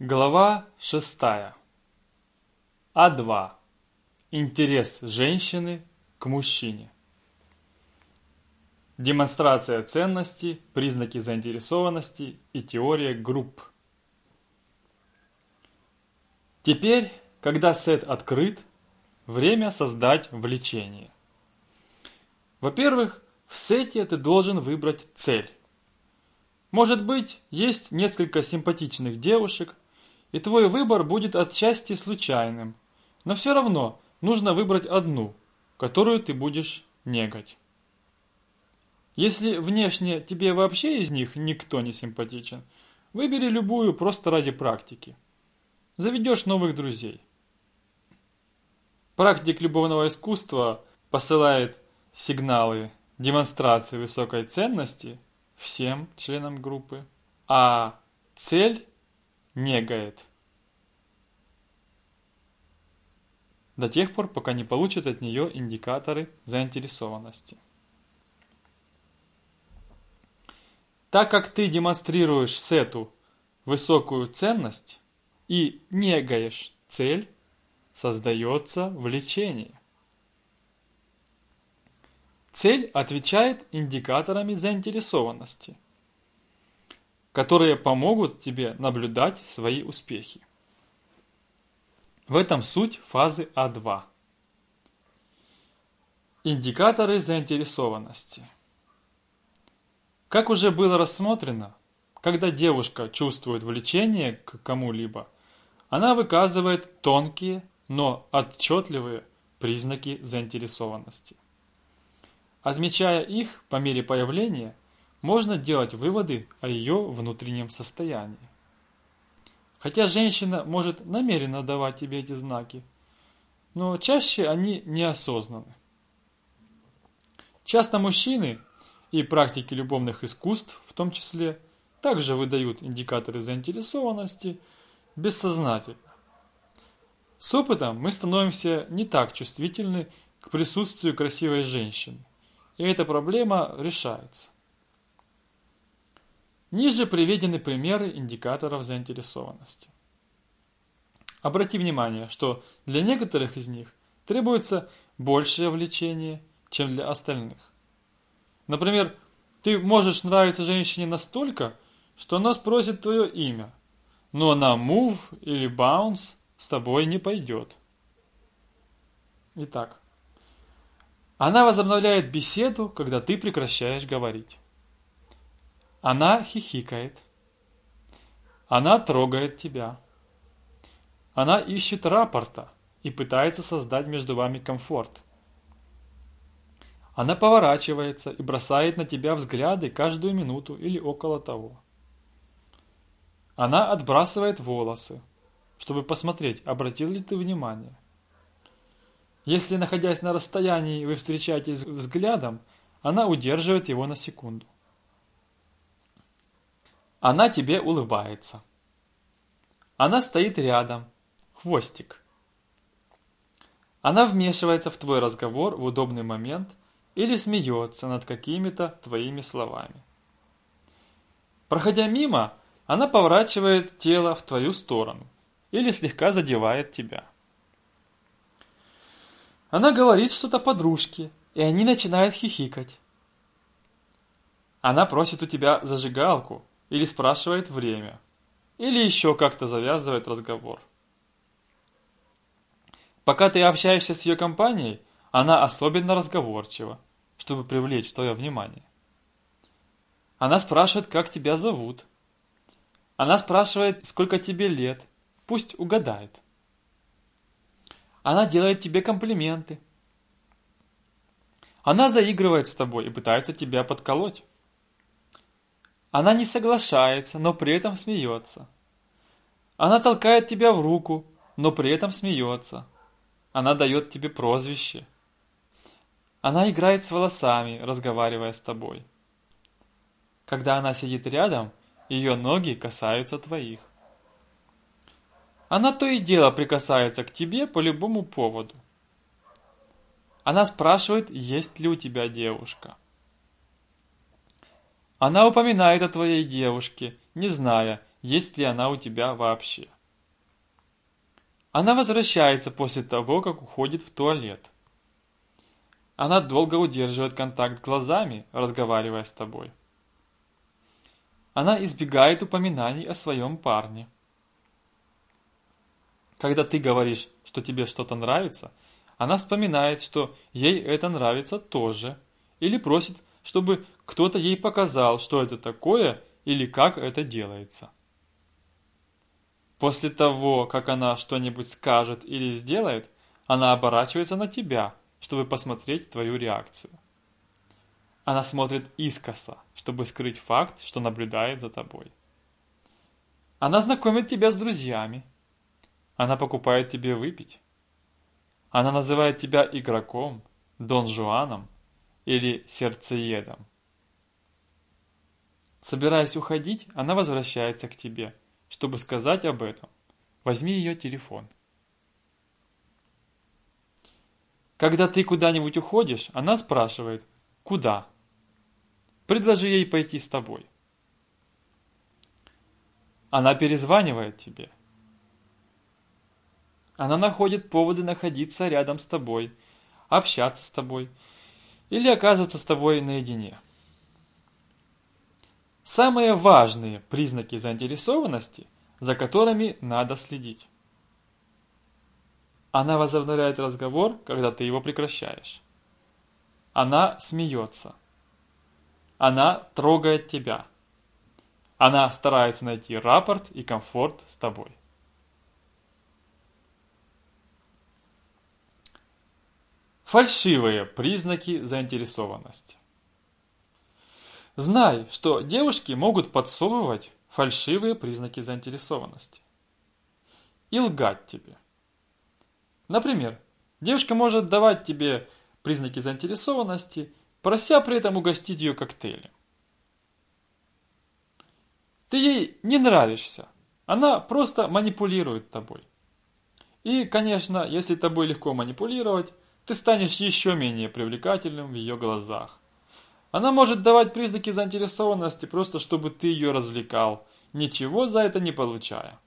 Глава 6. А2. Интерес женщины к мужчине. Демонстрация ценности, признаки заинтересованности и теория групп. Теперь, когда сет открыт, время создать влечение. Во-первых, в сете ты должен выбрать цель. Может быть, есть несколько симпатичных девушек, и твой выбор будет отчасти случайным, но все равно нужно выбрать одну, которую ты будешь негать. Если внешне тебе вообще из них никто не симпатичен, выбери любую просто ради практики. Заведешь новых друзей. Практик любовного искусства посылает сигналы демонстрации высокой ценности всем членам группы, а цель негает. До тех пор, пока не получат от нее индикаторы заинтересованности. Так как ты демонстрируешь сету высокую ценность и негаешь цель, создается влечение. Цель отвечает индикаторами заинтересованности, которые помогут тебе наблюдать свои успехи. В этом суть фазы А2. Индикаторы заинтересованности. Как уже было рассмотрено, когда девушка чувствует влечение к кому-либо, она выказывает тонкие, но отчетливые признаки заинтересованности. Отмечая их по мере появления, можно делать выводы о ее внутреннем состоянии. Хотя женщина может намеренно давать тебе эти знаки, но чаще они неосознаны. Часто мужчины и практики любовных искусств в том числе также выдают индикаторы заинтересованности бессознательно. С опытом мы становимся не так чувствительны к присутствию красивой женщины и эта проблема решается. Ниже приведены примеры индикаторов заинтересованности. Обрати внимание, что для некоторых из них требуется большее влечение, чем для остальных. Например, ты можешь нравиться женщине настолько, что она спросит твое имя, но на move или bounce с тобой не пойдет. Итак, она возобновляет беседу, когда ты прекращаешь говорить. Она хихикает. Она трогает тебя. Она ищет рапорта и пытается создать между вами комфорт. Она поворачивается и бросает на тебя взгляды каждую минуту или около того. Она отбрасывает волосы, чтобы посмотреть, обратил ли ты внимание. Если, находясь на расстоянии, вы встречаетесь взглядом, она удерживает его на секунду. Она тебе улыбается. Она стоит рядом. Хвостик. Она вмешивается в твой разговор в удобный момент или смеется над какими-то твоими словами. Проходя мимо, она поворачивает тело в твою сторону или слегка задевает тебя. Она говорит что-то подружке, и они начинают хихикать. Она просит у тебя зажигалку или спрашивает время, или еще как-то завязывает разговор. Пока ты общаешься с ее компанией, она особенно разговорчива, чтобы привлечь твое внимание. Она спрашивает, как тебя зовут. Она спрашивает, сколько тебе лет. Пусть угадает. Она делает тебе комплименты. Она заигрывает с тобой и пытается тебя подколоть. Она не соглашается, но при этом смеется. Она толкает тебя в руку, но при этом смеется. Она дает тебе прозвище. Она играет с волосами, разговаривая с тобой. Когда она сидит рядом, ее ноги касаются твоих. Она то и дело прикасается к тебе по любому поводу. Она спрашивает, есть ли у тебя девушка. Она упоминает о твоей девушке, не зная, есть ли она у тебя вообще. Она возвращается после того, как уходит в туалет. Она долго удерживает контакт глазами, разговаривая с тобой. Она избегает упоминаний о своем парне. Когда ты говоришь, что тебе что-то нравится, она вспоминает, что ей это нравится тоже, или просит, чтобы кто-то ей показал, что это такое или как это делается. После того, как она что-нибудь скажет или сделает, она оборачивается на тебя, чтобы посмотреть твою реакцию. Она смотрит искоса, чтобы скрыть факт, что наблюдает за тобой. Она знакомит тебя с друзьями. Она покупает тебе выпить. Она называет тебя игроком, Дон Жуаном или сердцеедом. Собираясь уходить, она возвращается к тебе, чтобы сказать об этом. Возьми ее телефон. Когда ты куда-нибудь уходишь, она спрашивает «Куда?». Предложи ей пойти с тобой. Она перезванивает тебе. Она находит поводы находиться рядом с тобой, общаться с тобой или оказываться с тобой наедине. Самые важные признаки заинтересованности, за которыми надо следить. Она возобновляет разговор, когда ты его прекращаешь. Она смеется. Она трогает тебя. Она старается найти рапорт и комфорт с тобой. Фальшивые признаки заинтересованности. Знай, что девушки могут подсовывать фальшивые признаки заинтересованности и лгать тебе. Например, девушка может давать тебе признаки заинтересованности, прося при этом угостить ее коктейлем. Ты ей не нравишься, она просто манипулирует тобой. И, конечно, если тобой легко манипулировать, ты станешь еще менее привлекательным в ее глазах. Она может давать признаки заинтересованности просто чтобы ты ее развлекал, ничего за это не получая.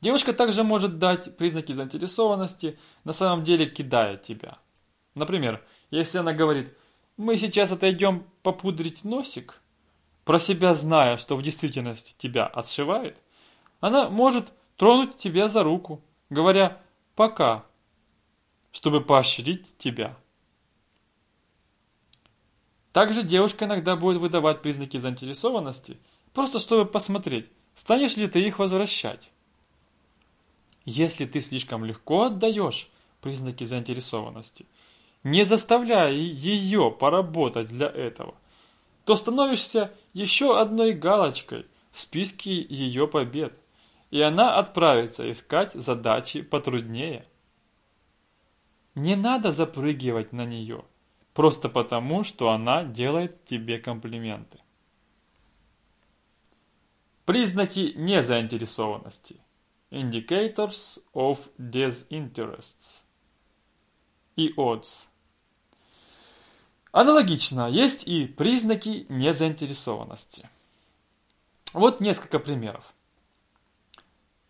Девушка также может дать признаки заинтересованности, на самом деле кидая тебя. Например, если она говорит «мы сейчас отойдем попудрить носик», про себя зная, что в действительности тебя отшивает, она может тронуть тебя за руку, говоря «пока», чтобы поощрить тебя. Также девушка иногда будет выдавать признаки заинтересованности, просто чтобы посмотреть, станешь ли ты их возвращать. Если ты слишком легко отдаешь признаки заинтересованности, не заставляя ее поработать для этого, то становишься еще одной галочкой в списке ее побед, и она отправится искать задачи потруднее. Не надо запрыгивать на нее, просто потому, что она делает тебе комплименты. Признаки незаинтересованности – Indicators of disinterest и odds. Аналогично, есть и признаки незаинтересованности. Вот несколько примеров.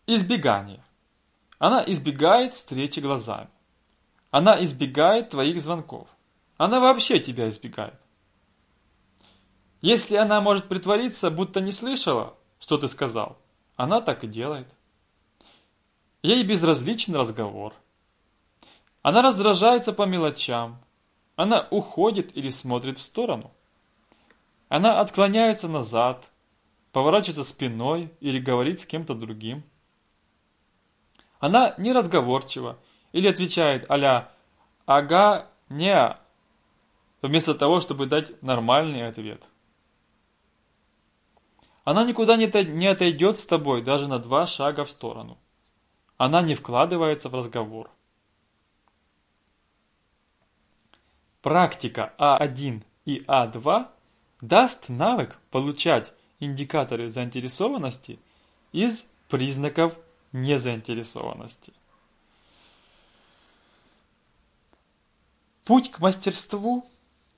Избегание. Она избегает встречи глазами. Она избегает твоих звонков. Она вообще тебя избегает. Если она может притвориться, будто не слышала, что ты сказал, она так и делает. Ей безразличен разговор. Она раздражается по мелочам. Она уходит или смотрит в сторону. Она отклоняется назад, поворачивается спиной или говорит с кем-то другим. Она неразговорчива или отвечает а «ага, не вместо того, чтобы дать нормальный ответ. Она никуда не отойдет с тобой даже на два шага в сторону. Она не вкладывается в разговор. Практика А1 и А2 даст навык получать индикаторы заинтересованности из признаков незаинтересованности. Путь к мастерству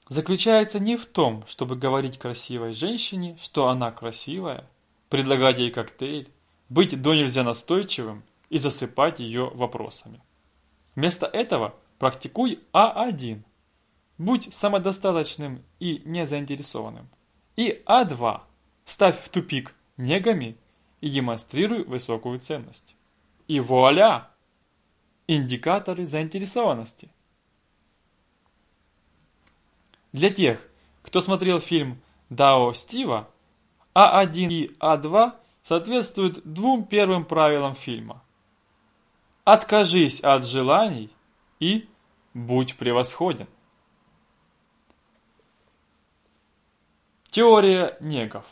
заключается не в том, чтобы говорить красивой женщине, что она красивая, предлагать ей коктейль, быть до нельзя настойчивым и засыпать ее вопросами. Вместо этого практикуй А1. Будь самодостаточным и незаинтересованным. И А2. Ставь в тупик негами и демонстрируй высокую ценность. И вуаля! Индикаторы заинтересованности. Для тех, кто смотрел фильм «Дао Стива», А1 и А2 соответствуют двум первым правилам фильма. Откажись от желаний и будь превосходен. Теория негов.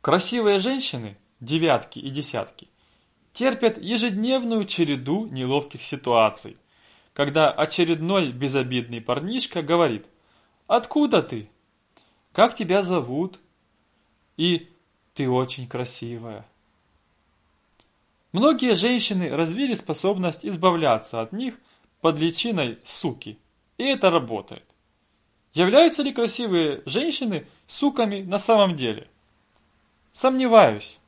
Красивые женщины, девятки и десятки, терпят ежедневную череду неловких ситуаций, когда очередной безобидный парнишка говорит «Откуда ты? Как тебя зовут?» и «Ты очень красивая». Многие женщины развили способность избавляться от них под личиной суки, и это работает. Являются ли красивые женщины суками на самом деле? Сомневаюсь.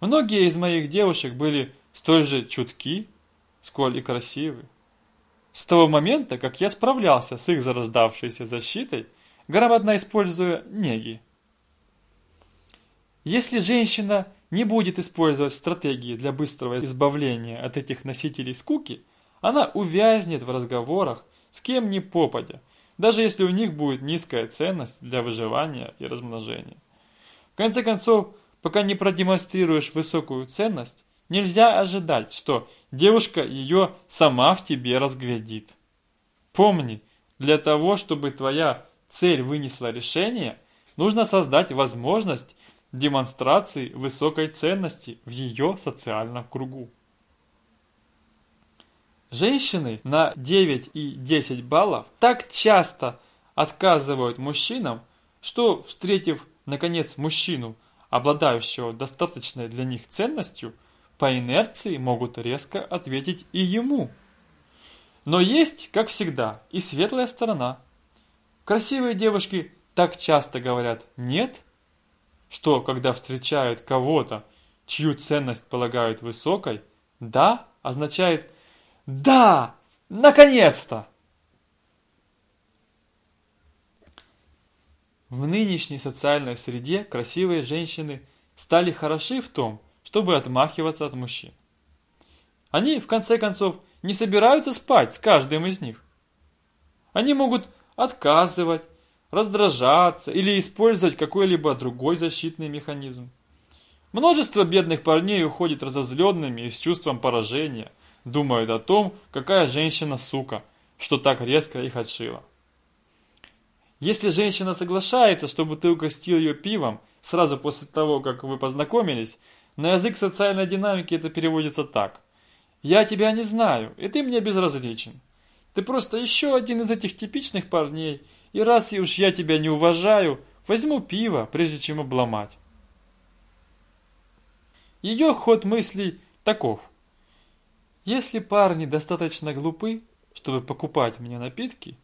Многие из моих девушек были столь же чутки, сколь и красивы. С того момента, как я справлялся с их зарождавшейся защитой, грамотно используя неги. Если женщина не будет использовать стратегии для быстрого избавления от этих носителей скуки, она увязнет в разговорах с кем ни попадя, даже если у них будет низкая ценность для выживания и размножения. В конце концов, пока не продемонстрируешь высокую ценность, нельзя ожидать, что девушка ее сама в тебе разглядит. Помни, для того, чтобы твоя цель вынесла решение, нужно создать возможность демонстрации высокой ценности в ее социальном кругу. Женщины на 9 и 10 баллов так часто отказывают мужчинам, что, встретив, наконец, мужчину, обладающего достаточной для них ценностью, по инерции могут резко ответить и ему. Но есть, как всегда, и светлая сторона. Красивые девушки так часто говорят «нет», что, когда встречают кого-то, чью ценность полагают высокой, «да» означает «да, наконец-то». В нынешней социальной среде красивые женщины стали хороши в том, чтобы отмахиваться от мужчин. Они, в конце концов, не собираются спать с каждым из них. Они могут отказывать, раздражаться или использовать какой-либо другой защитный механизм. Множество бедных парней уходит разозленными и с чувством поражения, думают о том, какая женщина сука, что так резко их отшила. Если женщина соглашается, чтобы ты угостил ее пивом сразу после того, как вы познакомились, на язык социальной динамики это переводится так. «Я тебя не знаю, и ты мне безразличен. Ты просто еще один из этих типичных парней, и раз уж я тебя не уважаю, возьму пиво, прежде чем обломать». Ее ход мыслей таков. Если парни достаточно глупы, чтобы покупать мне напитки,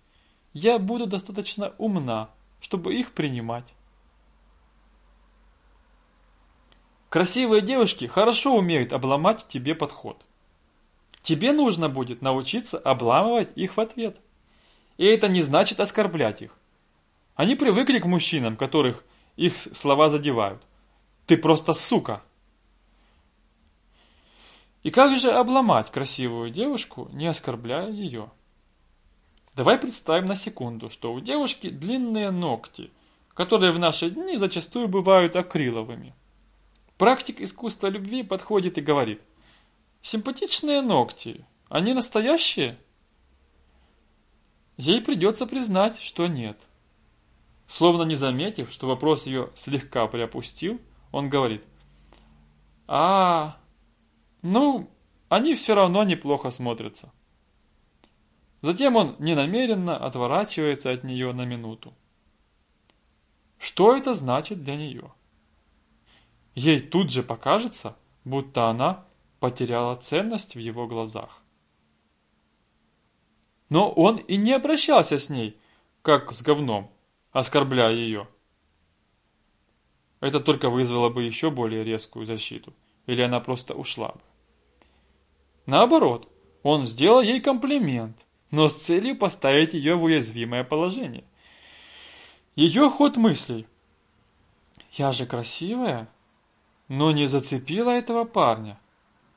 я буду достаточно умна, чтобы их принимать. Красивые девушки хорошо умеют обломать тебе подход. Тебе нужно будет научиться обламывать их в ответ. И это не значит оскорблять их. Они привыкли к мужчинам, которых их слова задевают. Ты просто сука. И как же обломать красивую девушку, не оскорбляя ее? Давай представим на секунду, что у девушки длинные ногти, которые в наши дни зачастую бывают акриловыми. Практик искусства любви подходит и говорит, «Симпатичные ногти, они настоящие?» Ей придется признать, что нет. Словно не заметив, что вопрос ее слегка приопустил, он говорит, «А, ну, они все равно неплохо смотрятся». Затем он ненамеренно отворачивается от нее на минуту. Что это значит для нее? Ей тут же покажется, будто она потеряла ценность в его глазах. Но он и не обращался с ней, как с говном, оскорбляя ее. это только вызвало бы еще более резкую защиту, или она просто ушла бы. Наоборот, он сделал ей комплимент, но с целью поставить ее в уязвимое положение. Ее ход мыслей. «Я же красивая, но не зацепила этого парня.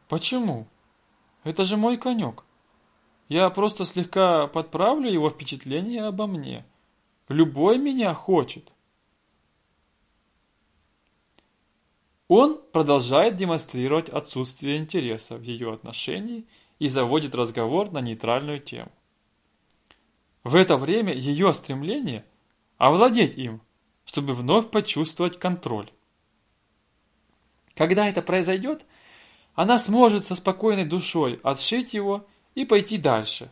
Почему? Это же мой конек. Я просто слегка подправлю его впечатление обо мне. Любой меня хочет». Он продолжает демонстрировать отсутствие интереса в ее отношении и заводит разговор на нейтральную тему. В это время ее стремление овладеть им, чтобы вновь почувствовать контроль. Когда это произойдет, она сможет со спокойной душой отшить его и пойти дальше.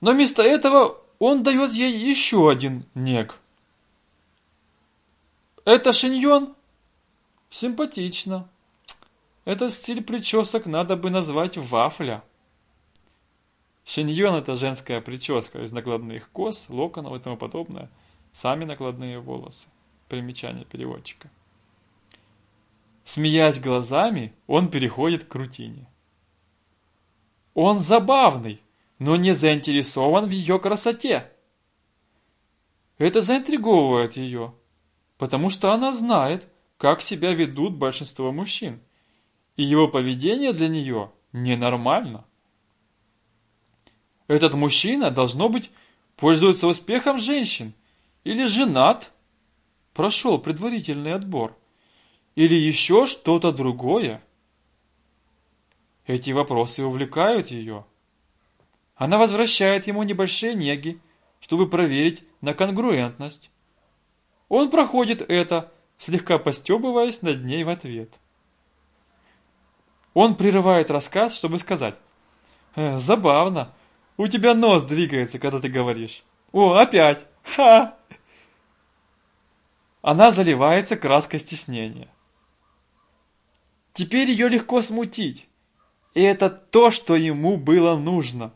Но вместо этого он дает ей еще один нег. Это шиньон Симпатично. Этот стиль причесок надо бы назвать вафля. Шиньон – это женская прическа из накладных кос, локонов и тому подобное. Сами накладные волосы. Примечание переводчика. Смеясь глазами, он переходит к рутине. Он забавный, но не заинтересован в ее красоте. Это заинтриговывает ее, потому что она знает, как себя ведут большинство мужчин, и его поведение для нее ненормально. Этот мужчина, должно быть, пользуется успехом женщин, или женат, прошел предварительный отбор, или еще что-то другое. Эти вопросы увлекают ее. Она возвращает ему небольшие неги, чтобы проверить на конгруентность. Он проходит это, слегка постебываясь над ней в ответ. Он прерывает рассказ, чтобы сказать. «Э, «Забавно. У тебя нос двигается, когда ты говоришь. О, опять! Ха!» Она заливается краской стеснения. Теперь ее легко смутить. И это то, что ему было нужно.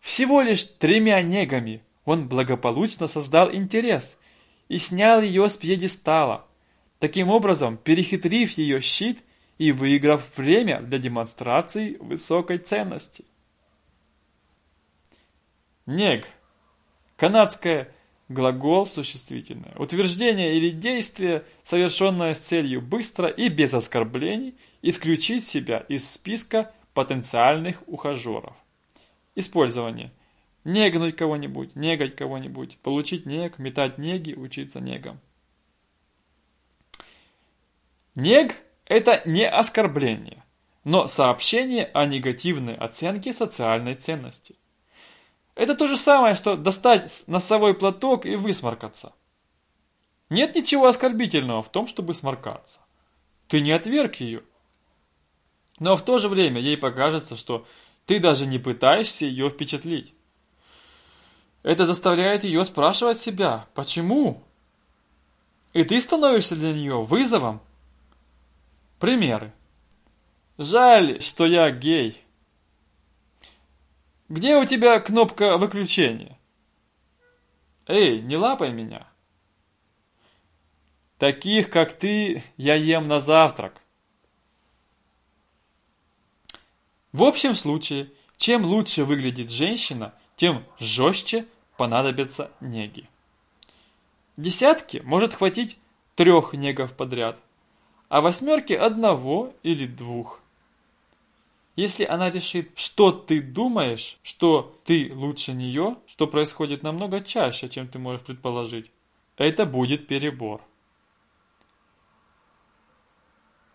Всего лишь тремя негами он благополучно создал интерес – и снял ее с пьедестала, таким образом перехитрив ее щит и выиграв время для демонстрации высокой ценности. Нег. Канадское глагол существительное. Утверждение или действие, совершенное с целью быстро и без оскорблений исключить себя из списка потенциальных ухажеров. Использование – Негнуть кого-нибудь, негать кого-нибудь, получить нег, метать неги, учиться негам. Нег – это не оскорбление, но сообщение о негативной оценке социальной ценности. Это то же самое, что достать носовой платок и высморкаться. Нет ничего оскорбительного в том, чтобы сморкаться. Ты не отверг ее. Но в то же время ей покажется, что ты даже не пытаешься ее впечатлить. Это заставляет ее спрашивать себя, почему? И ты становишься для нее вызовом. Примеры. Жаль, что я гей. Где у тебя кнопка выключения? Эй, не лапай меня. Таких, как ты, я ем на завтрак. В общем случае, чем лучше выглядит женщина, тем жестче понадобятся неги. Десятки может хватить трех негов подряд, а восьмерки одного или двух. Если она решит, что ты думаешь, что ты лучше нее, что происходит намного чаще, чем ты можешь предположить, это будет перебор.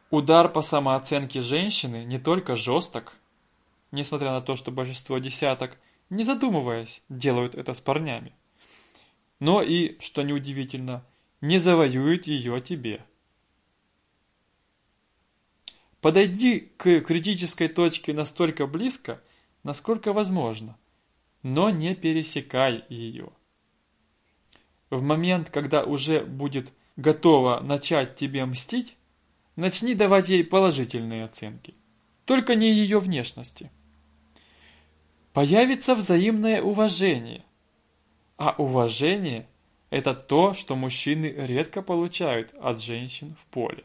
Удар по самооценке женщины не только жесток, несмотря на то, что большинство десяток не задумываясь, делают это с парнями. Но и, что неудивительно, не завоюют ее тебе. Подойди к критической точке настолько близко, насколько возможно, но не пересекай ее. В момент, когда уже будет готова начать тебе мстить, начни давать ей положительные оценки, только не ее внешности появится взаимное уважение. А уважение Это то, что мужчины редко получают от женщин в поле.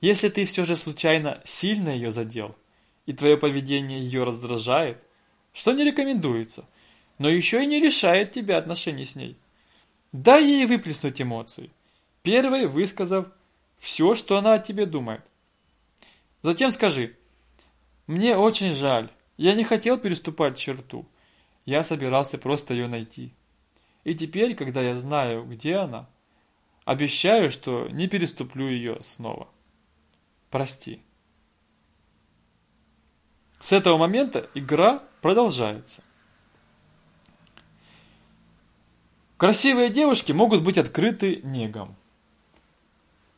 Если ты все же случайно сильно ее задел, и твое поведение ее раздражает, что не рекомендуется, но еще и не решает тебя отношений с ней. Дай ей выплеснуть эмоции, первой высказав все, что она о тебе думает. Затем скажи, мне очень жаль, я не хотел переступать черту, я собирался просто ее найти. И теперь, когда я знаю, где она, обещаю, что не переступлю ее снова. Прости. С этого момента игра продолжается. Красивые девушки могут быть открыты негом.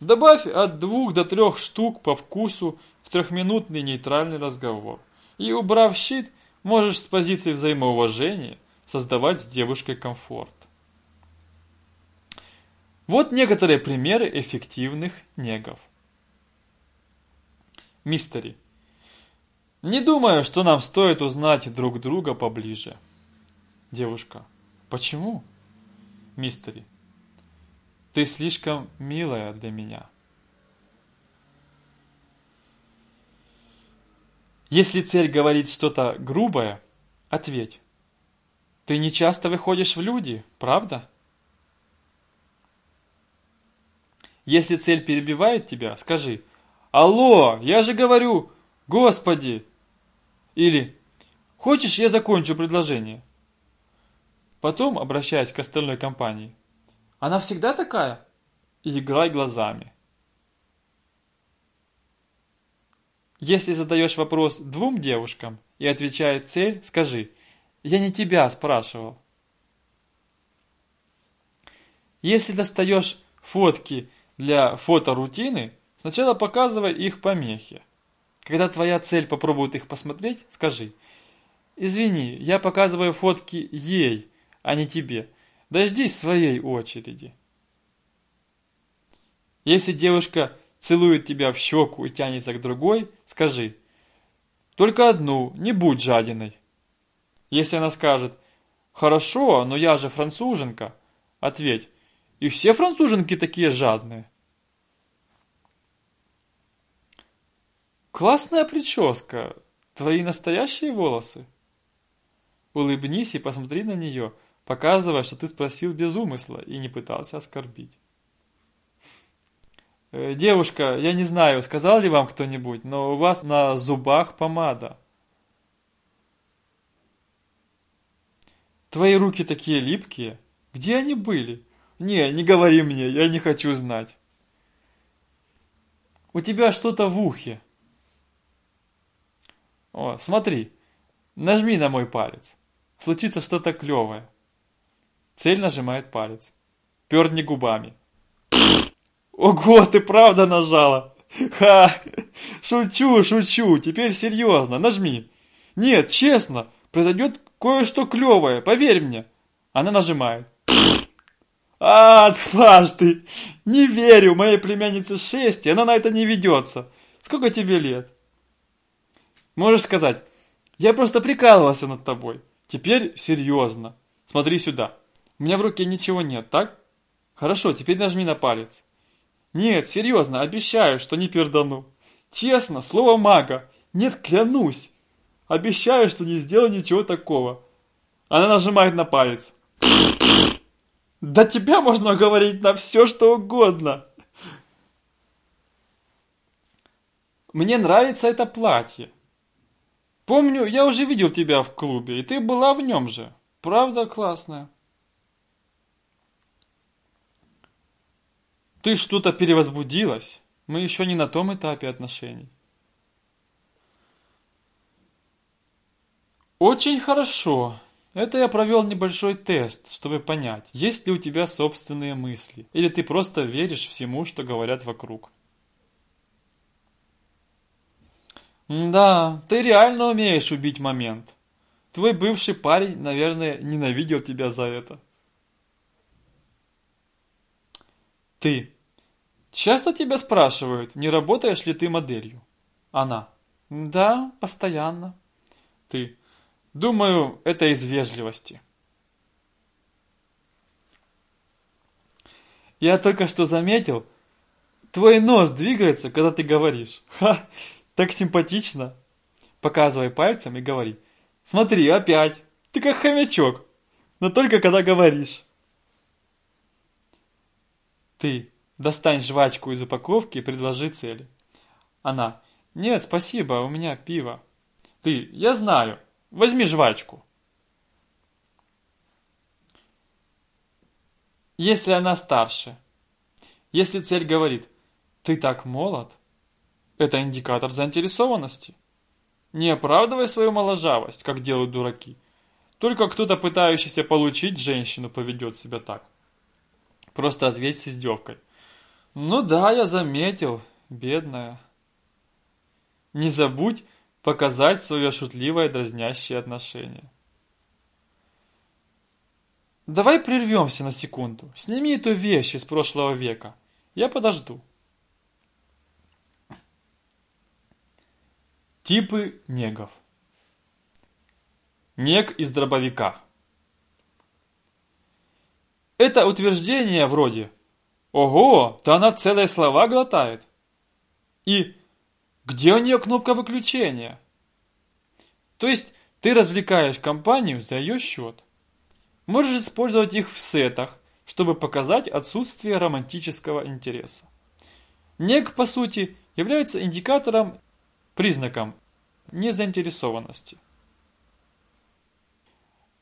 Добавь от двух до трех штук по вкусу в трехминутный нейтральный разговор. И убрав щит, можешь с позиции взаимоуважения создавать с девушкой комфорт. Вот некоторые примеры эффективных негов. Мистери. Не думаю, что нам стоит узнать друг друга поближе. Девушка. Почему? Мистери. Ты слишком милая для меня. Если цель говорит что-то грубое, ответь. Ты не часто выходишь в люди, правда? Если цель перебивает тебя, скажи «Алло, я же говорю, Господи!» Или «Хочешь, я закончу предложение?» Потом, обращаясь к остальной компании, «Она всегда такая?» И играй глазами. Если задаешь вопрос двум девушкам и отвечает цель, скажи «Я не тебя спрашивал». Если достаешь фотки для фоторутины, сначала показывай их помехи. Когда твоя цель попробует их посмотреть, скажи «Извини, я показываю фотки ей, а не тебе. Дождись своей очереди». Если девушка целует тебя в щеку и тянется к другой, скажи «Только одну, не будь жадиной». Если она скажет «Хорошо, но я же француженка», ответь «И все француженки такие жадные». Классная прическа. Твои настоящие волосы? Улыбнись и посмотри на нее, показывая, что ты спросил без умысла и не пытался оскорбить. Э, девушка, я не знаю, сказал ли вам кто-нибудь, но у вас на зубах помада. Твои руки такие липкие. Где они были? Не, не говори мне, я не хочу знать. У тебя что-то в ухе. О, смотри, нажми на мой палец. Случится что-то клевое. Цель нажимает палец. Перни губами. Ого, ты правда нажала? Ха! Шучу, шучу, теперь серьезно, нажми. Нет, честно, произойдет кое-что клевое, поверь мне. Она нажимает. А, тварь ты! Не верю, моей племяннице шесть, и она на это не ведется. Сколько тебе лет? Можешь сказать, я просто прикалывался над тобой. Теперь серьезно. Смотри сюда. У меня в руке ничего нет, так? Хорошо, теперь нажми на палец. Нет, серьезно, обещаю, что не пердану. Честно, слово мага. Нет, клянусь. Обещаю, что не сделаю ничего такого. Она нажимает на палец. Да тебя можно говорить на все, что угодно. Мне нравится это платье. Помню, я уже видел тебя в клубе, и ты была в нем же. Правда классная? Ты что-то перевозбудилась? Мы еще не на том этапе отношений. Очень хорошо. Это я провел небольшой тест, чтобы понять, есть ли у тебя собственные мысли, или ты просто веришь всему, что говорят вокруг. «Да, ты реально умеешь убить момент. Твой бывший парень, наверное, ненавидел тебя за это». Ты. Часто тебя спрашивают, не работаешь ли ты моделью? Она. Да, постоянно. Ты. Думаю, это из вежливости. Я только что заметил, твой нос двигается, когда ты говоришь. Ха, так симпатично. Показывай пальцем и говори. Смотри, опять. Ты как хомячок, но только когда говоришь. Ты достань жвачку из упаковки и предложи цели. Она. Нет, спасибо, у меня пиво. Ты. Я знаю. Возьми жвачку. Если она старше. Если цель говорит «ты так молод», это индикатор заинтересованности. Не оправдывай свою моложавость, как делают дураки. Только кто-то, пытающийся получить женщину, поведет себя так. Просто ответь с издевкой. Ну да, я заметил, бедная. Не забудь показать свое шутливое дразнящее отношение. Давай прервемся на секунду. Сними эту вещь из прошлого века. Я подожду. Типы негов. Нег из дробовика. Это утверждение вроде «Ого, да она целые слова глотает». И «Где у нее кнопка выключения?» То есть ты развлекаешь компанию за ее счет. Можешь использовать их в сетах, чтобы показать отсутствие романтического интереса. Нег, по сути, является индикатором, признаком незаинтересованности.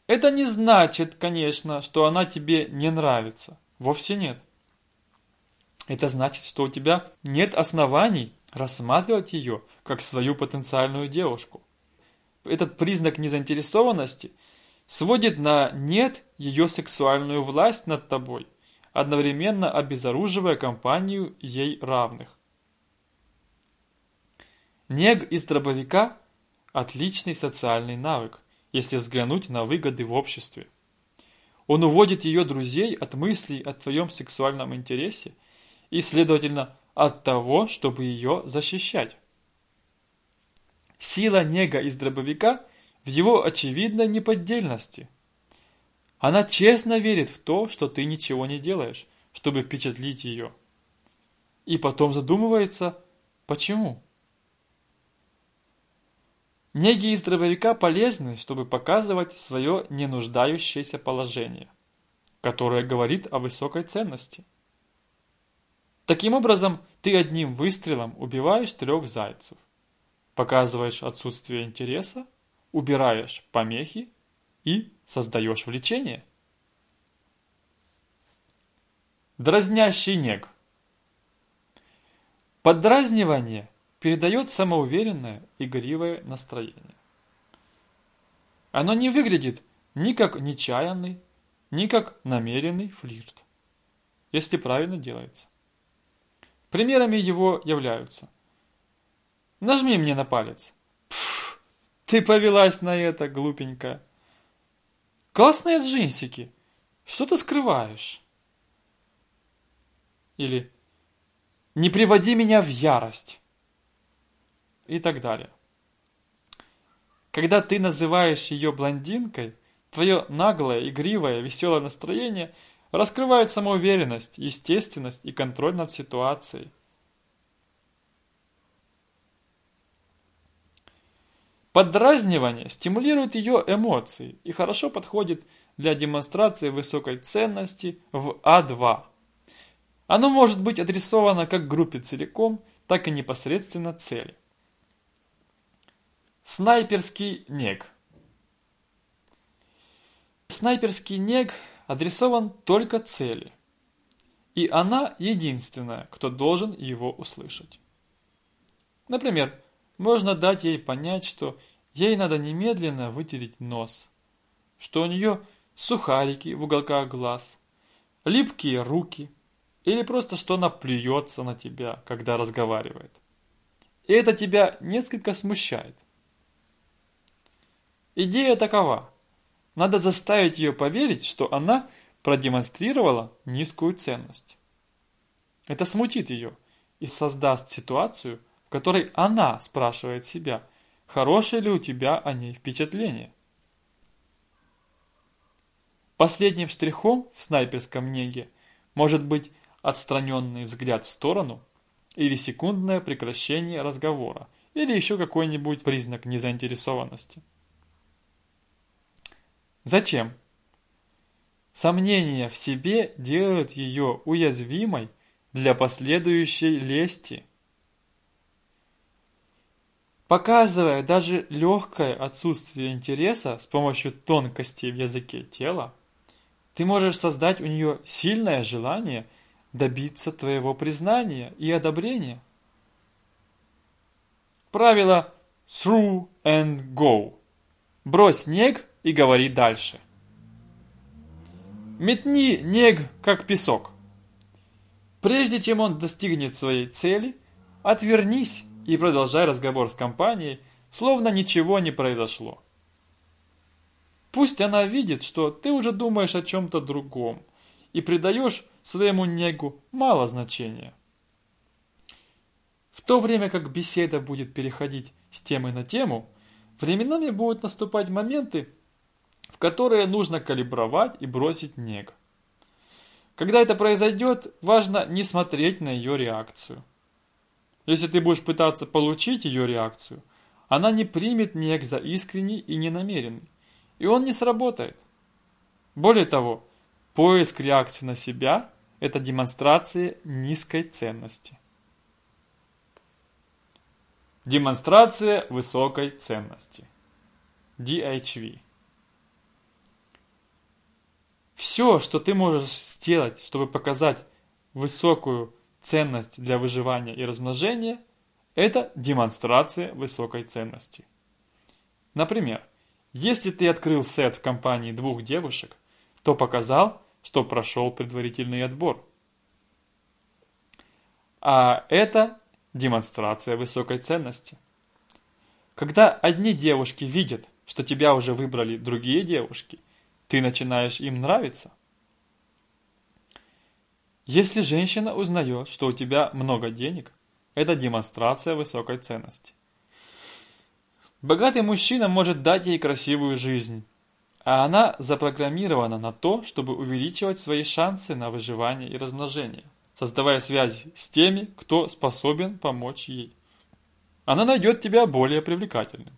Это не значит, конечно, что она тебе не нравится. Вовсе нет. Это значит, что у тебя нет оснований рассматривать ее как свою потенциальную девушку. Этот признак незаинтересованности – сводит на нет ее сексуальную власть над тобой, одновременно обезоруживая компанию ей равных. Нег из дробовика – отличный социальный навык, если взглянуть на выгоды в обществе. Он уводит ее друзей от мыслей о твоем сексуальном интересе и, следовательно, от того, чтобы ее защищать. Сила нега из дробовика в его очевидной неподдельности. Она честно верит в то, что ты ничего не делаешь, чтобы впечатлить ее. И потом задумывается, почему. Неги из дробовика полезны, чтобы показывать свое ненуждающееся положение, которое говорит о высокой ценности. Таким образом, ты одним выстрелом убиваешь трех зайцев, показываешь отсутствие интереса убираешь помехи и создаешь влечение. Дразнящий нег. Поддразнивание передает самоуверенное, игривое настроение. Оно не выглядит ни как нечаянный, ни как намеренный флирт, если правильно делается. Примерами его являются «Нажми мне на палец», ты повелась на это, глупенькая. Классные джинсики. Что ты скрываешь? Или не приводи меня в ярость. И так далее. Когда ты называешь ее блондинкой, твое наглое, игривое, веселое настроение раскрывает самоуверенность, естественность и контроль над ситуацией. Поддразнивание стимулирует ее эмоции и хорошо подходит для демонстрации высокой ценности в А2. Оно может быть адресовано как группе целиком, так и непосредственно цели. Снайперский нег. Снайперский нег адресован только цели. И она единственная, кто должен его услышать. Например, можно дать ей понять, что ей надо немедленно вытереть нос, что у нее сухарики в уголках глаз, липкие руки, или просто что она плюется на тебя, когда разговаривает. И это тебя несколько смущает. Идея такова. Надо заставить ее поверить, что она продемонстрировала низкую ценность. Это смутит ее и создаст ситуацию, в которой она спрашивает себя, хорошее ли у тебя о ней впечатление. Последним штрихом в снайперском неге может быть отстраненный взгляд в сторону или секундное прекращение разговора или еще какой-нибудь признак незаинтересованности. Зачем? Сомнения в себе делают ее уязвимой для последующей лести. Показывая даже легкое отсутствие интереса с помощью тонкостей в языке тела, ты можешь создать у нее сильное желание добиться твоего признания и одобрения. Правило through and go. Брось нег и говори дальше. Метни нег, как песок. Прежде чем он достигнет своей цели, отвернись и продолжай разговор с компанией, словно ничего не произошло. Пусть она видит, что ты уже думаешь о чем-то другом и придаешь своему негу мало значения. В то время как беседа будет переходить с темы на тему, временами будут наступать моменты, которые нужно калибровать и бросить нег. Когда это произойдет, важно не смотреть на ее реакцию. Если ты будешь пытаться получить ее реакцию, она не примет нег за искренний и ненамеренный, и он не сработает. Более того, поиск реакции на себя – это демонстрация низкой ценности. Демонстрация высокой ценности. DHV. Все, что ты можешь сделать, чтобы показать высокую ценность для выживания и размножения, это демонстрация высокой ценности. Например, если ты открыл сет в компании двух девушек, то показал, что прошел предварительный отбор. А это демонстрация высокой ценности. Когда одни девушки видят, что тебя уже выбрали другие девушки – ты начинаешь им нравиться. Если женщина узнает, что у тебя много денег, это демонстрация высокой ценности. Богатый мужчина может дать ей красивую жизнь, а она запрограммирована на то, чтобы увеличивать свои шансы на выживание и размножение, создавая связи с теми, кто способен помочь ей. Она найдет тебя более привлекательным.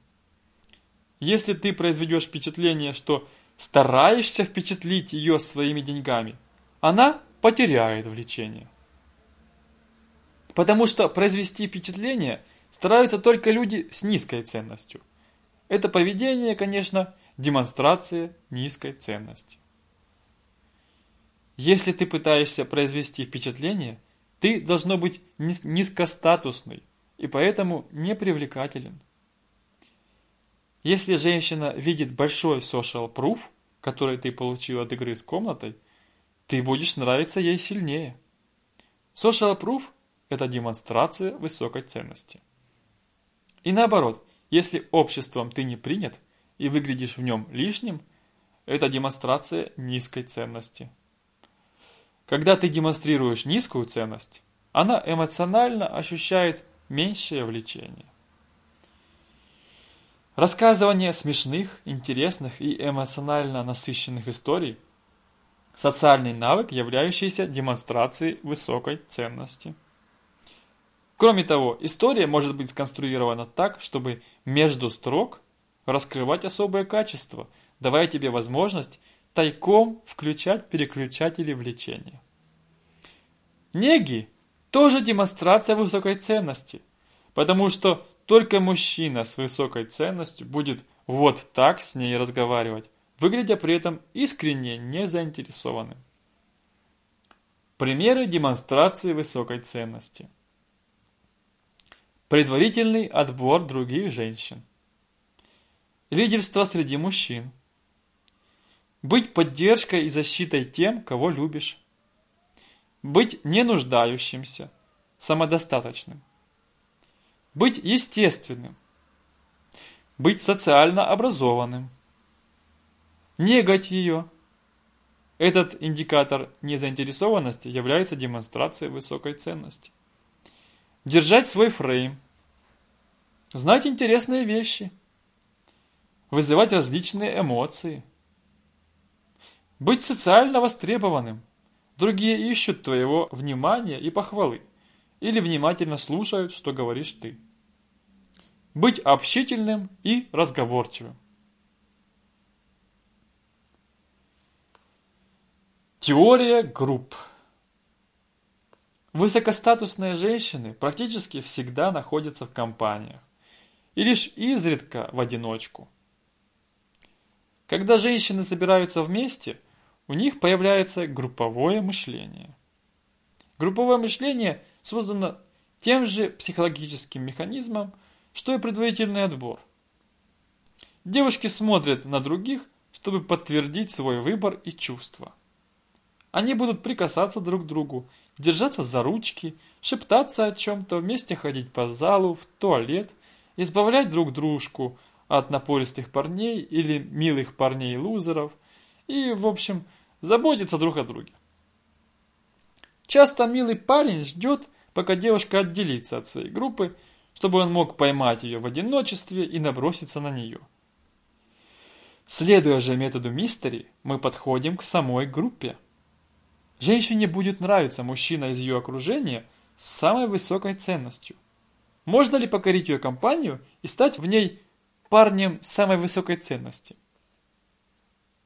Если ты произведешь впечатление, что стараешься впечатлить ее своими деньгами, она потеряет влечение. Потому что произвести впечатление стараются только люди с низкой ценностью. Это поведение, конечно, демонстрация низкой ценности. Если ты пытаешься произвести впечатление, ты должно быть низкостатусный и поэтому непривлекателен. Если женщина видит большой social proof, который ты получил от игры с комнатой, ты будешь нравиться ей сильнее. Social proof – это демонстрация высокой ценности. И наоборот, если обществом ты не принят и выглядишь в нем лишним, это демонстрация низкой ценности. Когда ты демонстрируешь низкую ценность, она эмоционально ощущает меньшее влечение. Рассказывание смешных, интересных и эмоционально насыщенных историй – социальный навык, являющийся демонстрацией высокой ценности. Кроме того, история может быть сконструирована так, чтобы между строк раскрывать особые качества, давая тебе возможность тайком включать переключатели влечения. Неги – тоже демонстрация высокой ценности, потому что только мужчина с высокой ценностью будет вот так с ней разговаривать, выглядя при этом искренне не заинтересованным. Примеры демонстрации высокой ценности. Предварительный отбор других женщин. Лидерство среди мужчин. Быть поддержкой и защитой тем, кого любишь. Быть не нуждающимся, самодостаточным. Быть естественным. Быть социально образованным. Негать ее. Этот индикатор незаинтересованности является демонстрацией высокой ценности. Держать свой фрейм. Знать интересные вещи. Вызывать различные эмоции. Быть социально востребованным. Другие ищут твоего внимания и похвалы, или внимательно слушают, что говоришь ты. Быть общительным и разговорчивым. Теория групп. Высокостатусные женщины практически всегда находятся в компаниях, и лишь изредка в одиночку. Когда женщины собираются вместе, у них появляется групповое мышление. Групповое мышление создано тем же психологическим механизмом, что и предварительный отбор. Девушки смотрят на других, чтобы подтвердить свой выбор и чувства. Они будут прикасаться друг к другу, держаться за ручки, шептаться о чем-то, вместе ходить по залу, в туалет, избавлять друг дружку от напористых парней или милых парней-лузеров и, в общем, заботиться друг о друге. Часто милый парень ждет, пока девушка отделится от своей группы, чтобы он мог поймать ее в одиночестве и наброситься на нее. Следуя же методу мистери, мы подходим к самой группе. Женщине будет нравиться мужчина из ее окружения с самой высокой ценностью. Можно ли покорить ее компанию и стать в ней парнем самой высокой ценности?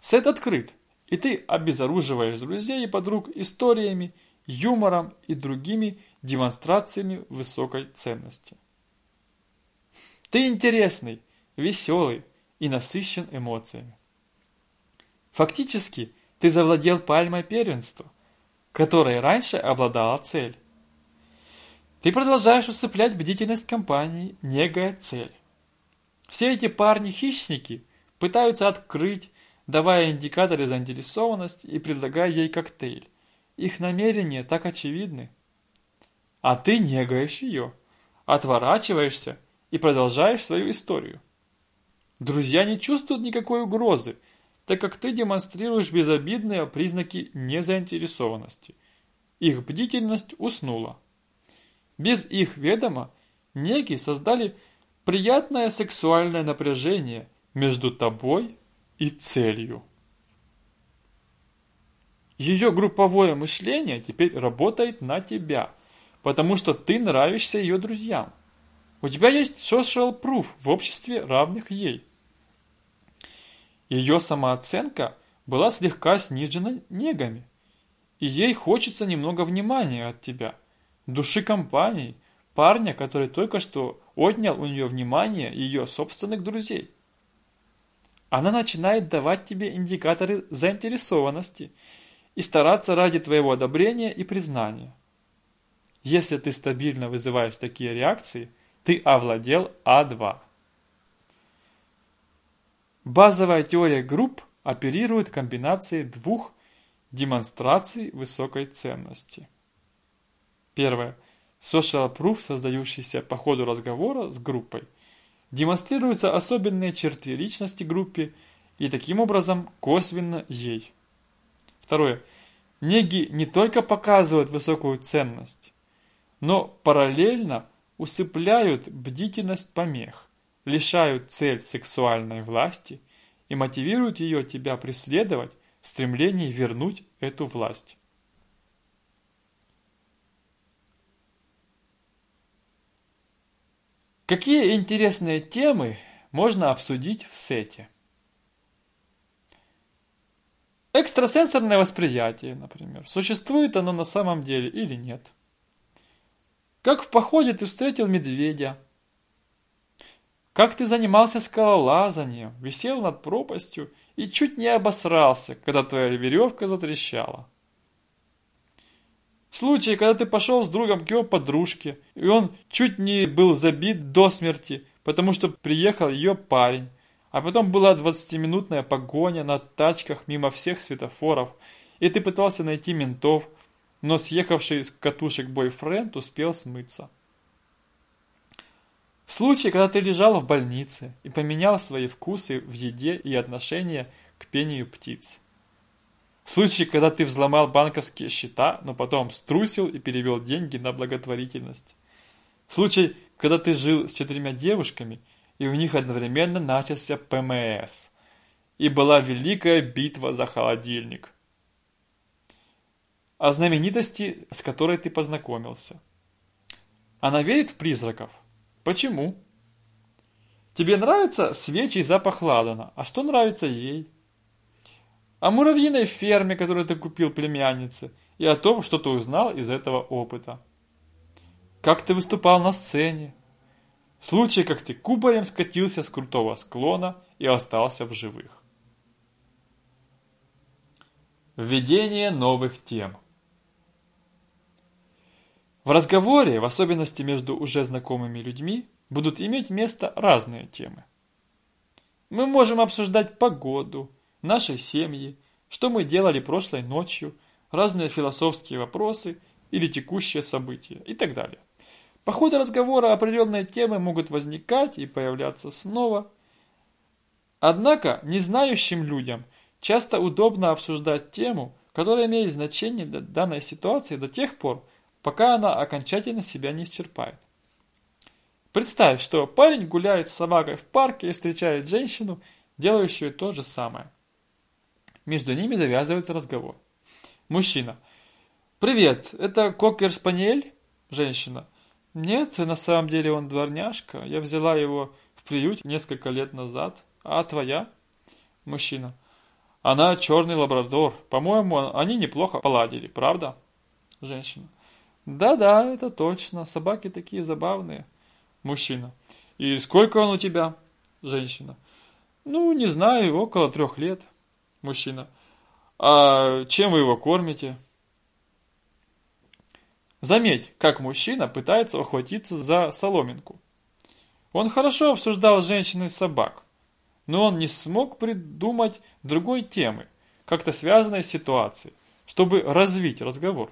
Сет открыт, и ты обезоруживаешь друзей и подруг историями, юмором и другими демонстрациями высокой ценности. Ты интересный, веселый и насыщен эмоциями. Фактически, ты завладел пальмой первенства которой раньше обладала цель. Ты продолжаешь усыплять бдительность компании, негая цель. Все эти парни-хищники пытаются открыть, давая индикаторы заинтересованности и предлагая ей коктейль. Их намерения так очевидны. А ты негаешь ее, отворачиваешься и продолжаешь свою историю. Друзья не чувствуют никакой угрозы, так как ты демонстрируешь безобидные признаки незаинтересованности. Их бдительность уснула. Без их ведома неги создали приятное сексуальное напряжение между тобой и целью. Ее групповое мышление теперь работает на тебя, потому что ты нравишься ее друзьям. У тебя есть social proof в обществе равных ей. Ее самооценка была слегка снижена негами, и ей хочется немного внимания от тебя, души компании, парня, который только что отнял у нее внимание ее собственных друзей. Она начинает давать тебе индикаторы заинтересованности и стараться ради твоего одобрения и признания. Если ты стабильно вызываешь такие реакции, ты овладел А2. Базовая теория групп оперирует комбинацией двух демонстраций высокой ценности. Первое. Social proof, создающийся по ходу разговора с группой, демонстрируются особенные черты личности группе и таким образом косвенно ей. Второе. Неги не только показывают высокую ценность, но параллельно усыпляют бдительность помех лишают цель сексуальной власти и мотивируют ее тебя преследовать в стремлении вернуть эту власть. Какие интересные темы можно обсудить в сете? Экстрасенсорное восприятие, например. Существует оно на самом деле или нет? Как в походе ты встретил медведя, как ты занимался скалолазанием, висел над пропастью и чуть не обосрался, когда твоя веревка затрещала. В случае, когда ты пошел с другом к его подружке, и он чуть не был забит до смерти, потому что приехал ее парень, а потом была 20-минутная погоня на тачках мимо всех светофоров, и ты пытался найти ментов, но съехавший с катушек бойфренд успел смыться. В случае, когда ты лежал в больнице и поменял свои вкусы в еде и отношение к пению птиц. В случае, когда ты взломал банковские счета, но потом струсил и перевел деньги на благотворительность. В случае, когда ты жил с четырьмя девушками, и у них одновременно начался ПМС. И была великая битва за холодильник. о знаменитости, с которой ты познакомился. Она верит в призраков. Почему? Тебе нравится свечи и запах ладана, а что нравится ей? О муравьиной ферме, которую ты купил племяннице, и о том, что ты узнал из этого опыта. Как ты выступал на сцене. Случай, как ты кубарем скатился с крутого склона и остался в живых. Введение новых тем. В разговоре, в особенности между уже знакомыми людьми, будут иметь место разные темы. Мы можем обсуждать погоду, наши семьи, что мы делали прошлой ночью, разные философские вопросы или текущие события и так далее. По ходу разговора определенные темы могут возникать и появляться снова. Однако незнающим людям часто удобно обсуждать тему, которая имеет значение для данной ситуации до тех пор, пока она окончательно себя не исчерпает. Представь, что парень гуляет с собакой в парке и встречает женщину, делающую то же самое. Между ними завязывается разговор. Мужчина. «Привет, это кокер-спаниель?» Женщина. «Нет, на самом деле он дворняжка. Я взяла его в приют несколько лет назад. А твоя?» Мужчина. «Она черный лабрадор. По-моему, они неплохо поладили, правда?» Женщина. «Да-да, это точно. Собаки такие забавные». Мужчина. И сколько он у тебя? Женщина. Ну, не знаю, около трех лет. Мужчина. А чем вы его кормите? Заметь, как мужчина пытается ухватиться за соломинку. Он хорошо обсуждал с женщиной собак, но он не смог придумать другой темы, как-то связанной с ситуацией, чтобы развить разговор.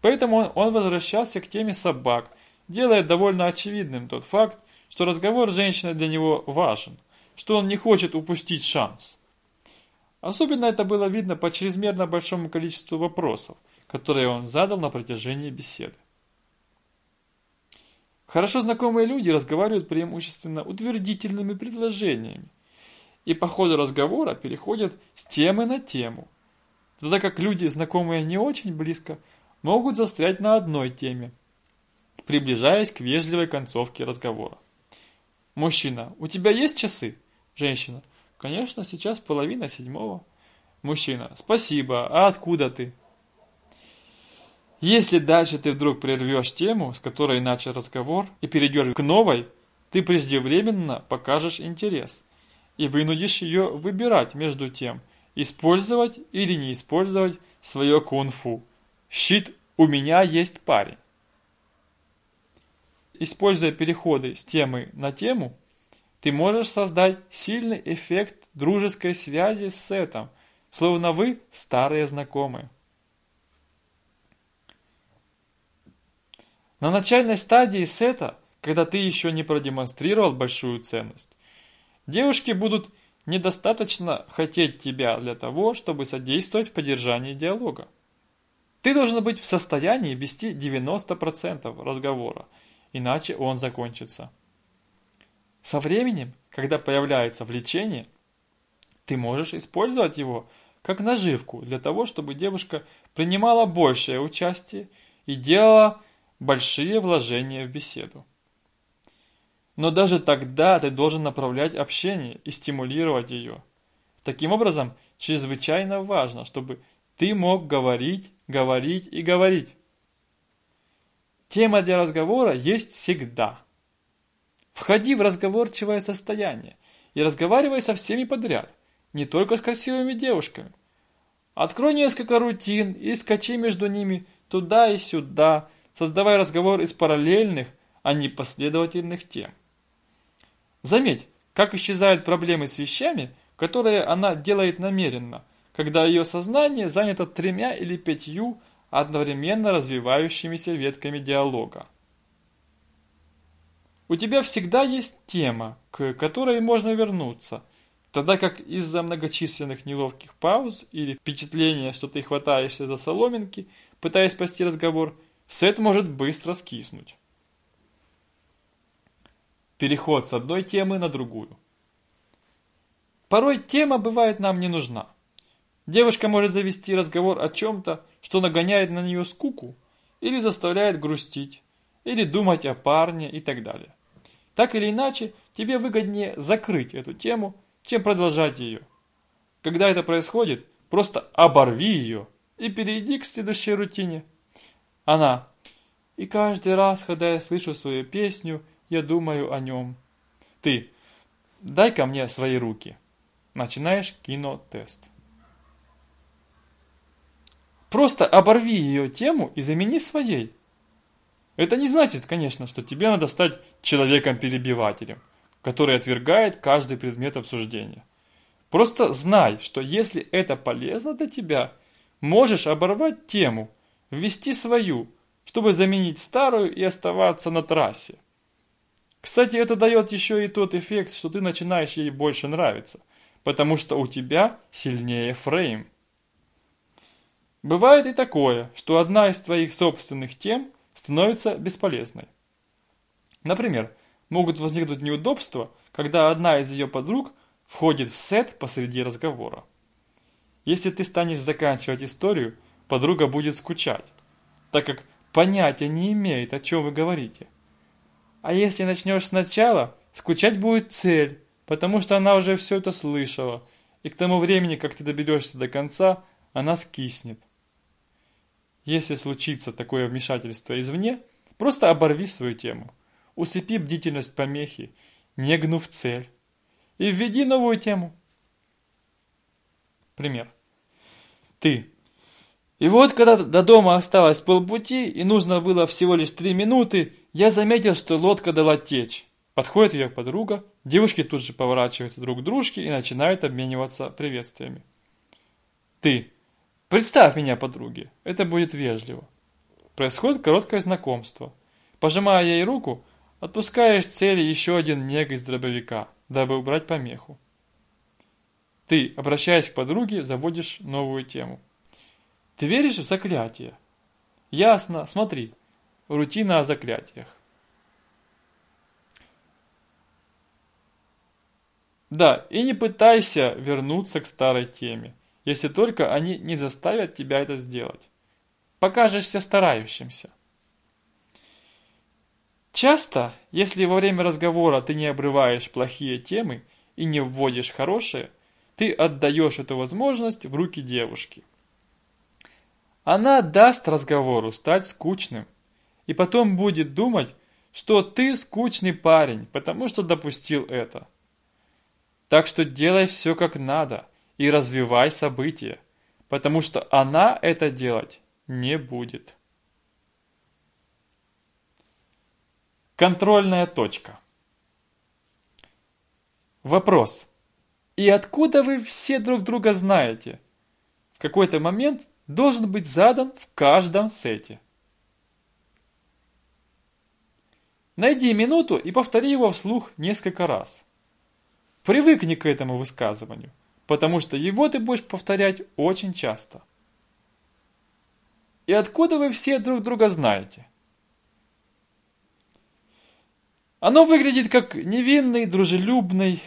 Поэтому он, он возвращался к теме собак делает довольно очевидным тот факт, что разговор с женщиной для него важен, что он не хочет упустить шанс. Особенно это было видно по чрезмерно большому количеству вопросов, которые он задал на протяжении беседы. Хорошо знакомые люди разговаривают преимущественно утвердительными предложениями и по ходу разговора переходят с темы на тему, тогда как люди, знакомые не очень близко, могут застрять на одной теме приближаясь к вежливой концовке разговора. Мужчина. У тебя есть часы? Женщина. Конечно, сейчас половина седьмого. Мужчина. Спасибо. А откуда ты? Если дальше ты вдруг прервешь тему, с которой начал разговор, и перейдешь к новой, ты преждевременно покажешь интерес и вынудишь ее выбирать между тем, использовать или не использовать свое кунг-фу. Щит «У меня есть парень». Используя переходы с темы на тему, ты можешь создать сильный эффект дружеской связи с сетом, словно вы старые знакомые. На начальной стадии сета, когда ты еще не продемонстрировал большую ценность, девушки будут недостаточно хотеть тебя для того, чтобы содействовать в поддержании диалога. Ты должен быть в состоянии вести 90% разговора – иначе он закончится. Со временем, когда появляется влечение, ты можешь использовать его как наживку для того, чтобы девушка принимала большее участие и делала большие вложения в беседу. Но даже тогда ты должен направлять общение и стимулировать ее. Таким образом, чрезвычайно важно, чтобы ты мог говорить, говорить и говорить. Тема для разговора есть всегда. Входи в разговорчивое состояние и разговаривай со всеми подряд, не только с красивыми девушками. Открой несколько рутин и скачи между ними туда и сюда, создавая разговор из параллельных, а не последовательных тем. Заметь, как исчезают проблемы с вещами, которые она делает намеренно, когда ее сознание занято тремя или пятью одновременно развивающимися ветками диалога. У тебя всегда есть тема, к которой можно вернуться, тогда как из-за многочисленных неловких пауз или впечатления, что ты хватаешься за соломинки, пытаясь спасти разговор, сет может быстро скиснуть. Переход с одной темы на другую. Порой тема бывает нам не нужна. Девушка может завести разговор о чем-то, что нагоняет на нее скуку, или заставляет грустить, или думать о парне и так далее. Так или иначе, тебе выгоднее закрыть эту тему, чем продолжать ее. Когда это происходит, просто оборви ее и перейди к следующей рутине. Она. И каждый раз, когда я слышу свою песню, я думаю о нем. Ты. Дай ко мне свои руки. Начинаешь кинотест. Просто оборви ее тему и замени своей. Это не значит, конечно, что тебе надо стать человеком-перебивателем, который отвергает каждый предмет обсуждения. Просто знай, что если это полезно для тебя, можешь оборвать тему, ввести свою, чтобы заменить старую и оставаться на трассе. Кстати, это дает еще и тот эффект, что ты начинаешь ей больше нравиться, потому что у тебя сильнее фрейм. Бывает и такое, что одна из твоих собственных тем становится бесполезной. Например, могут возникнуть неудобства, когда одна из ее подруг входит в сет посреди разговора. Если ты станешь заканчивать историю, подруга будет скучать, так как понятия не имеет, о чем вы говорите. А если начнешь сначала, скучать будет цель, потому что она уже все это слышала, и к тому времени, как ты доберешься до конца, она скиснет. Если случится такое вмешательство извне, просто оборви свою тему. Усыпи бдительность помехи, не гнув цель. И введи новую тему. Пример. Ты. И вот, когда до дома осталось полпути, и нужно было всего лишь три минуты, я заметил, что лодка дала течь. Подходит ее подруга, девушки тут же поворачиваются друг к дружке и начинают обмениваться приветствиями. Ты. Представь меня подруге, это будет вежливо. Происходит короткое знакомство. Пожимая ей руку, отпускаешь цели еще один нег из дробовика, дабы убрать помеху. Ты, обращаясь к подруге, заводишь новую тему. Ты веришь в заклятие? Ясно, смотри. Рутина о заклятиях. Да, и не пытайся вернуться к старой теме если только они не заставят тебя это сделать. Покажешься старающимся. Часто, если во время разговора ты не обрываешь плохие темы и не вводишь хорошие, ты отдаешь эту возможность в руки девушки. Она даст разговору стать скучным, и потом будет думать, что ты скучный парень, потому что допустил это. Так что делай все как надо – и развивай события, потому что она это делать не будет. Контрольная точка. Вопрос. И откуда вы все друг друга знаете? В какой-то момент должен быть задан в каждом сете. Найди минуту и повтори его вслух несколько раз. Привыкни к этому высказыванию потому что его ты будешь повторять очень часто. И откуда вы все друг друга знаете? Оно выглядит как невинный, дружелюбный,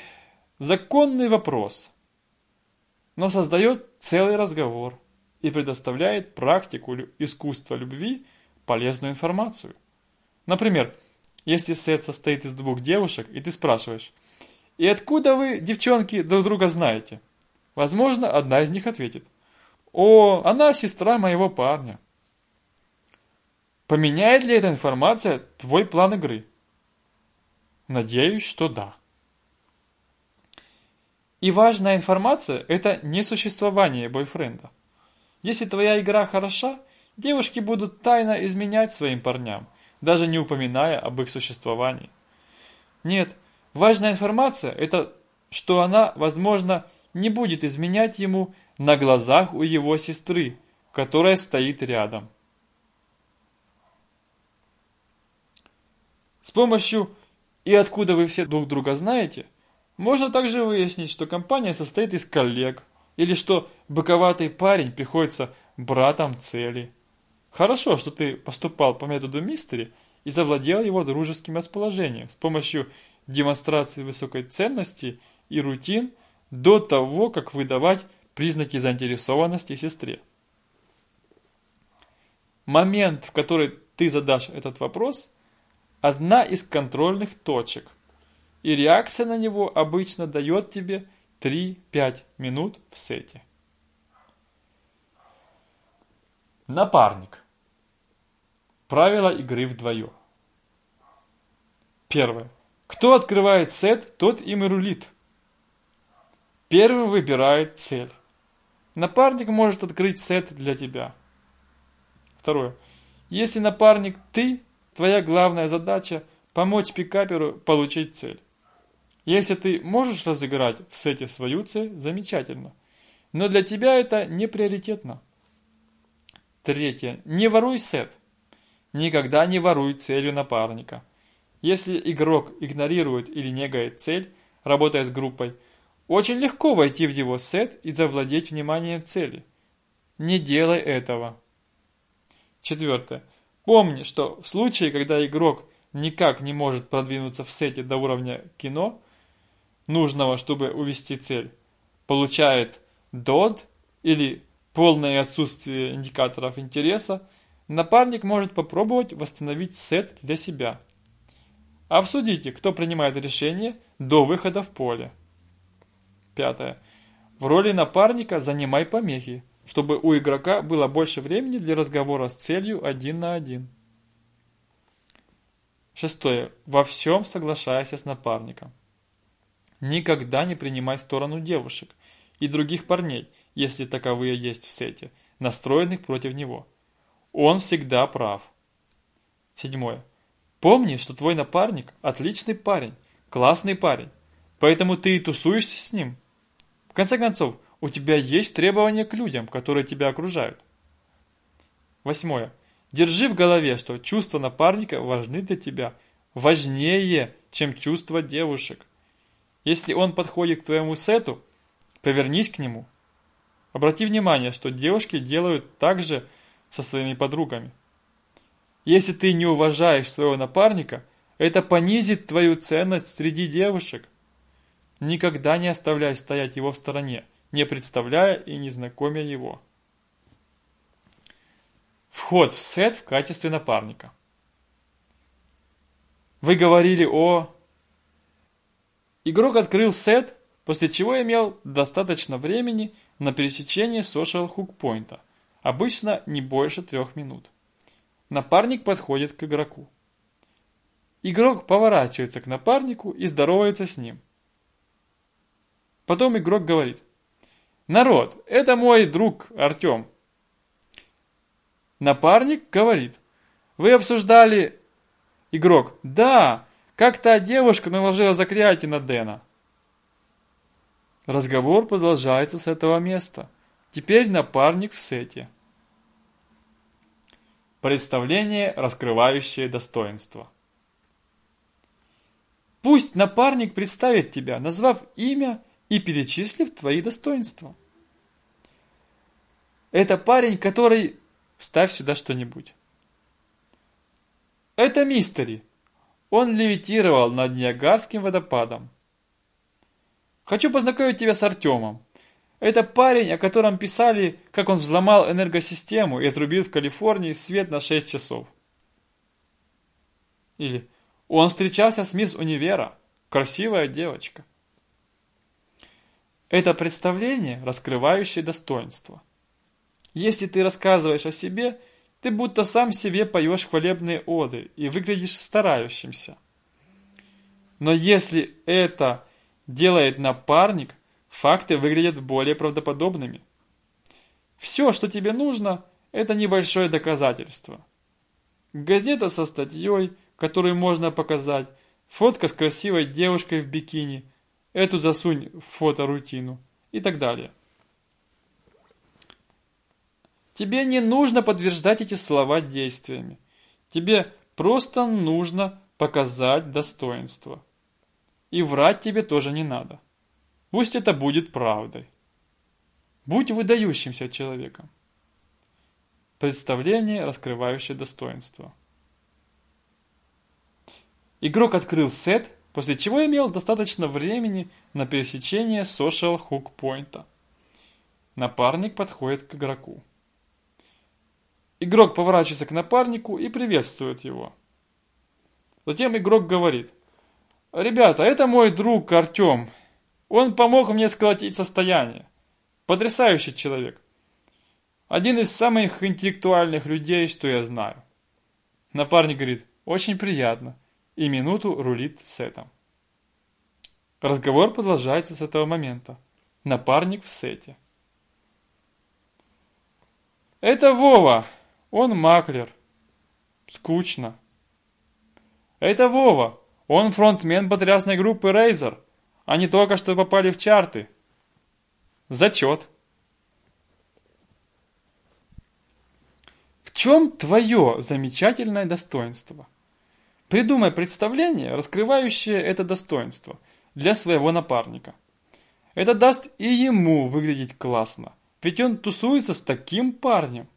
законный вопрос, но создает целый разговор и предоставляет практику искусства любви полезную информацию. Например, если сет состоит из двух девушек, и ты спрашиваешь, «И откуда вы, девчонки, друг друга знаете?» Возможно, одна из них ответит. «О, она сестра моего парня». Поменяет ли эта информация твой план игры? Надеюсь, что да. И важная информация – это не существование бойфренда. Если твоя игра хороша, девушки будут тайно изменять своим парням, даже не упоминая об их существовании. Нет, важная информация – это что она, возможно, не будет изменять ему на глазах у его сестры, которая стоит рядом. С помощью «и откуда вы все друг друга знаете» можно также выяснить, что компания состоит из коллег, или что быковатый парень приходится братом цели. Хорошо, что ты поступал по методу мистери и завладел его дружеским расположением с помощью демонстрации высокой ценности и рутин – до того, как выдавать признаки заинтересованности сестре. Момент, в который ты задашь этот вопрос, одна из контрольных точек, и реакция на него обычно дает тебе 3-5 минут в сете. Напарник. Правила игры вдвоем. Первое. Кто открывает сет, тот им и рулит. Первым выбирает цель. Напарник может открыть сет для тебя. Второе. Если напарник ты, твоя главная задача – помочь пикаперу получить цель. Если ты можешь разыграть в сете свою цель, замечательно. Но для тебя это не приоритетно. Третье. Не воруй сет. Никогда не воруй целью напарника. Если игрок игнорирует или негает цель, работая с группой, очень легко войти в его сет и завладеть вниманием цели. Не делай этого. Четвертое. Помни, что в случае, когда игрок никак не может продвинуться в сете до уровня кино, нужного, чтобы увести цель, получает дод или полное отсутствие индикаторов интереса, напарник может попробовать восстановить сет для себя. Обсудите, кто принимает решение до выхода в поле. Пятое. В роли напарника занимай помехи, чтобы у игрока было больше времени для разговора с целью один на один. Шестое. Во всем соглашайся с напарником. Никогда не принимай сторону девушек и других парней, если таковые есть в сете, настроенных против него. Он всегда прав. Седьмое. Помни, что твой напарник – отличный парень, классный парень, поэтому ты и тусуешься с ним. В конце концов, у тебя есть требования к людям, которые тебя окружают. Восьмое. Держи в голове, что чувства напарника важны для тебя, важнее, чем чувства девушек. Если он подходит к твоему сету, повернись к нему. Обрати внимание, что девушки делают так же со своими подругами. Если ты не уважаешь своего напарника, это понизит твою ценность среди девушек. Никогда не оставляй стоять его в стороне, не представляя и не знакомя его. Вход в сет в качестве напарника. Вы говорили о Игрок открыл сет, после чего имел достаточно времени на пересечение social hook point, обычно не больше трех минут. Напарник подходит к игроку. Игрок поворачивается к напарнику и здоровается с ним. Потом игрок говорит, «Народ, это мой друг Артем». Напарник говорит, «Вы обсуждали...» Игрок, «Да, как та девушка наложила заклятие на Дэна. Разговор продолжается с этого места. Теперь напарник в сете. Представление, раскрывающее достоинство. Пусть напарник представит тебя, назвав имя и перечислив твои достоинства. Это парень, который... Вставь сюда что-нибудь. Это мистери. Он левитировал над Ниагарским водопадом. Хочу познакомить тебя с Артемом. Это парень, о котором писали, как он взломал энергосистему и отрубил в Калифорнии свет на 6 часов. Или он встречался с мисс Универа, красивая девочка. Это представление, раскрывающее достоинство. Если ты рассказываешь о себе – ты будто сам себе поешь хвалебные оды и выглядишь старающимся. Но если это делает напарник, факты выглядят более правдоподобными. Все, что тебе нужно, это небольшое доказательство. Газета со статьей, которую можно показать, фотка с красивой девушкой в бикини, эту засунь в фоторутину и так далее. Тебе не нужно подтверждать эти слова действиями. Тебе просто нужно показать достоинство. И врать тебе тоже не надо. Пусть это будет правдой. Будь выдающимся человеком. Представление, раскрывающее достоинство. Игрок открыл сет, после чего имел достаточно времени на пересечение social hook point. Напарник подходит к игроку. Игрок поворачивается к напарнику и приветствует его. Затем игрок говорит, «Ребята, это мой друг Артем. Он помог мне сколотить состояние. Потрясающий человек. Один из самых интеллектуальных людей, что я знаю». Напарник говорит, «Очень приятно». И минуту рулит сетом. Разговор продолжается с этого момента. Напарник в сете. Это Вова. Он маклер. Скучно. Это Вова. Он фронтмен потрясной группы Razer. Они только что попали в чарты. Зачет. В чем твое замечательное достоинство? Придумай представление, раскрывающее это достоинство для своего напарника. Это даст и ему выглядеть классно – ведь он тусуется с таким парнем.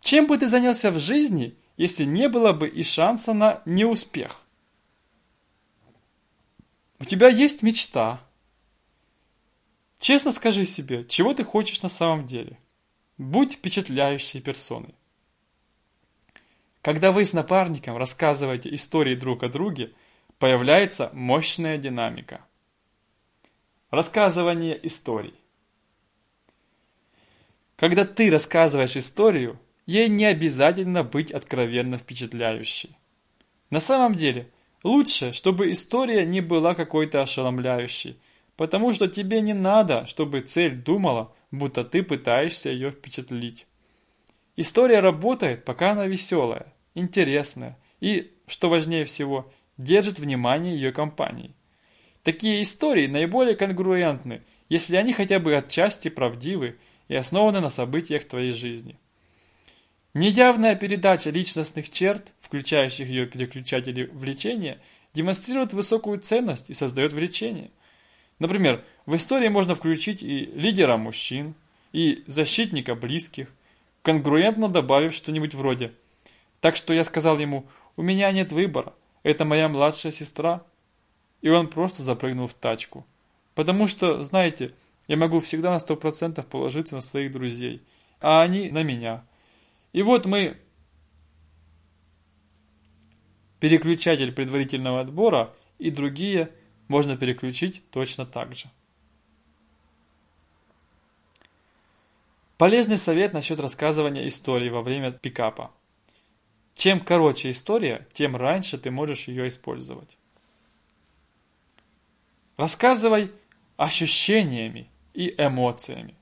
Чем бы ты занялся в жизни, если не было бы и шанса на неуспех? У тебя есть мечта. Честно скажи себе, чего ты хочешь на самом деле. Будь впечатляющей персоной. Когда вы с напарником рассказываете истории друг о друге, появляется мощная динамика. Рассказывание историй. Когда ты рассказываешь историю, ей не обязательно быть откровенно впечатляющей. На самом деле, лучше, чтобы история не была какой-то ошеломляющей, потому что тебе не надо, чтобы цель думала, будто ты пытаешься ее впечатлить. История работает, пока она веселая, интересная и, что важнее всего, держит внимание ее компании. Такие истории наиболее конгруентны, если они хотя бы отчасти правдивы и основаны на событиях твоей жизни. Неявная передача личностных черт, включающих ее переключатели влечения, демонстрирует высокую ценность и создает влечение. Например, в истории можно включить и лидера мужчин, и защитника близких, конгруентно добавив что-нибудь вроде «Так что я сказал ему, у меня нет выбора, это моя младшая сестра». И он просто запрыгнул в тачку. Потому что, знаете, я могу всегда на сто процентов положиться на своих друзей, а они на меня. И вот мы переключатель предварительного отбора и другие можно переключить точно так же. Полезный совет насчет рассказывания истории во время пикапа. Чем короче история, тем раньше ты можешь ее использовать. Рассказывай ощущениями и эмоциями.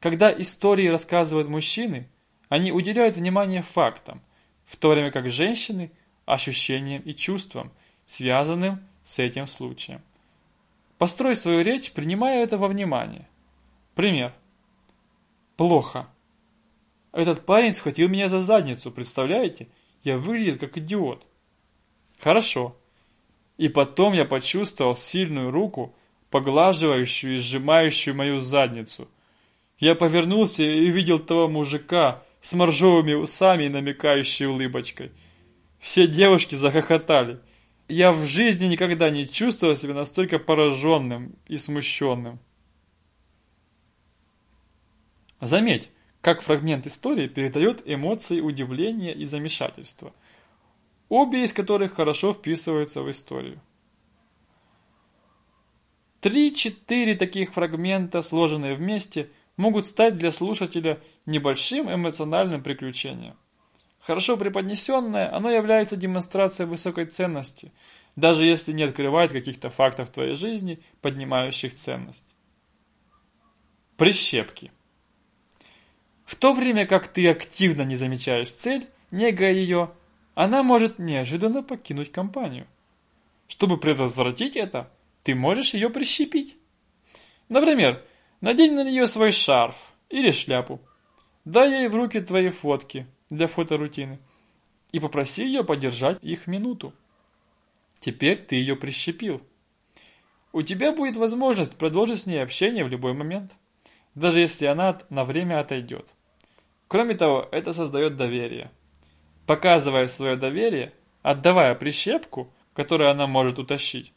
Когда истории рассказывают мужчины, они уделяют внимание фактам, в то время как женщины – ощущениям и чувствам, связанным с этим случаем. Построй свою речь, принимая это во внимание. Пример. Плохо. Этот парень схватил меня за задницу, представляете? Я выглядел как идиот. Хорошо. И потом я почувствовал сильную руку, поглаживающую и сжимающую мою задницу. Я повернулся и увидел того мужика с моржовыми усами и намекающей улыбочкой. Все девушки захохотали. Я в жизни никогда не чувствовал себя настолько пораженным и смущенным. Заметь, как фрагмент истории передает эмоции удивления и замешательства, обе из которых хорошо вписываются в историю. Три-четыре таких фрагмента, сложенные вместе, могут стать для слушателя небольшим эмоциональным приключением. Хорошо преподнесенное, оно является демонстрацией высокой ценности, даже если не открывает каких-то фактов твоей жизни, поднимающих ценность. Прищепки. В то время как ты активно не замечаешь цель, негая ее, она может неожиданно покинуть компанию. Чтобы предотвратить это, ты можешь ее прищепить. Например, надень на нее свой шарф или шляпу. Дай ей в руки твои фотки для фоторутины и попроси ее подержать их минуту. Теперь ты ее прищепил. У тебя будет возможность продолжить с ней общение в любой момент, даже если она на время отойдет. Кроме того, это создает доверие. Показывая свое доверие, отдавая прищепку, которую она может утащить,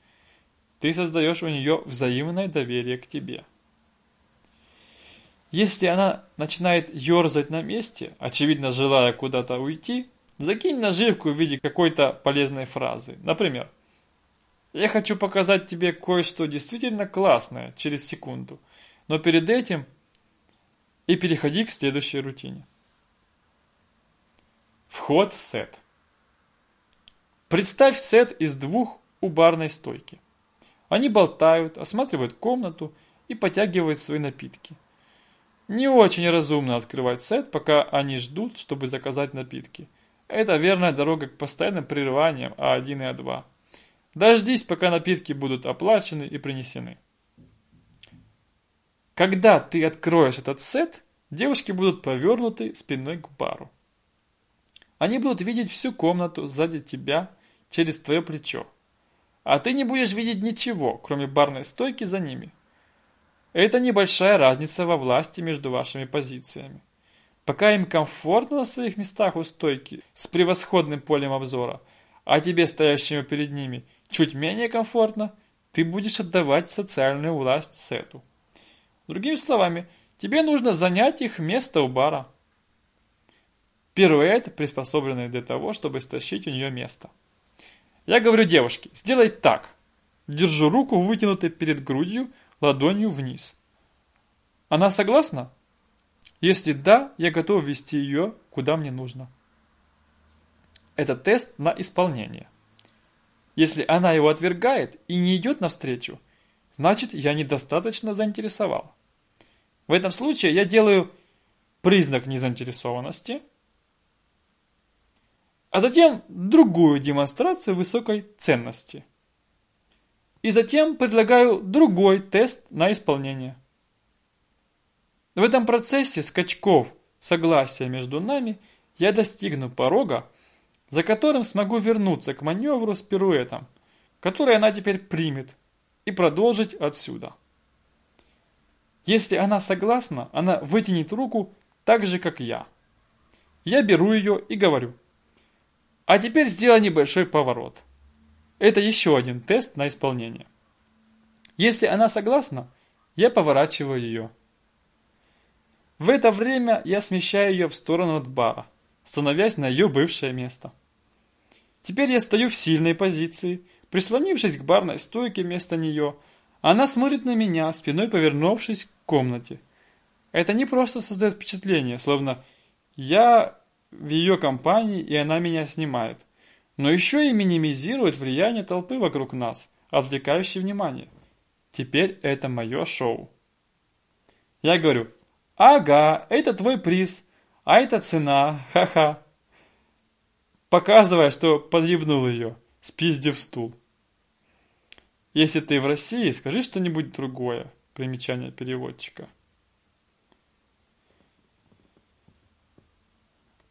ты создаешь у нее взаимное доверие к тебе. Если она начинает ерзать на месте, очевидно желая куда-то уйти, закинь наживку в виде какой-то полезной фразы. Например, «Я хочу показать тебе кое-что действительно классное через секунду, но перед этим и переходи к следующей рутине». Вход в сет. Представь сет из двух у барной стойки. Они болтают, осматривают комнату и потягивают свои напитки. Не очень разумно открывать сет, пока они ждут, чтобы заказать напитки. Это верная дорога к постоянным прерываниям А1 и А2. Дождись, пока напитки будут оплачены и принесены. Когда ты откроешь этот сет, девушки будут повернуты спиной к бару. Они будут видеть всю комнату сзади тебя через твое плечо. А ты не будешь видеть ничего, кроме барной стойки за ними. Это небольшая разница во власти между вашими позициями. Пока им комфортно на своих местах у стойки с превосходным полем обзора, а тебе, стоящему перед ними, чуть менее комфортно, ты будешь отдавать социальную власть сету. Другими словами, тебе нужно занять их место у бара. Это приспособленный для того, чтобы стащить у нее место. Я говорю девушке, сделай так. Держу руку вытянутой перед грудью, ладонью вниз. Она согласна? Если да, я готов вести ее, куда мне нужно. Это тест на исполнение. Если она его отвергает и не идет навстречу, значит я недостаточно заинтересовал. В этом случае я делаю признак незаинтересованности – а затем другую демонстрацию высокой ценности. И затем предлагаю другой тест на исполнение. В этом процессе скачков согласия между нами я достигну порога, за которым смогу вернуться к маневру с пируэтом, который она теперь примет, и продолжить отсюда. Если она согласна, она вытянет руку так же, как я. Я беру ее и говорю – а теперь сделай небольшой поворот. Это еще один тест на исполнение. Если она согласна, я поворачиваю ее. В это время я смещаю ее в сторону от бара, становясь на ее бывшее место. Теперь я стою в сильной позиции, прислонившись к барной стойке вместо нее. Она смотрит на меня, спиной повернувшись к комнате. Это не просто создает впечатление, словно я в ее компании, и она меня снимает. Но еще и минимизирует влияние толпы вокруг нас, отвлекающей внимание. Теперь это мое шоу. Я говорю, ага, это твой приз, а это цена, ха-ха. Показывая, что подъебнул ее, спиздив стул. Если ты в России, скажи что-нибудь другое. Примечание переводчика.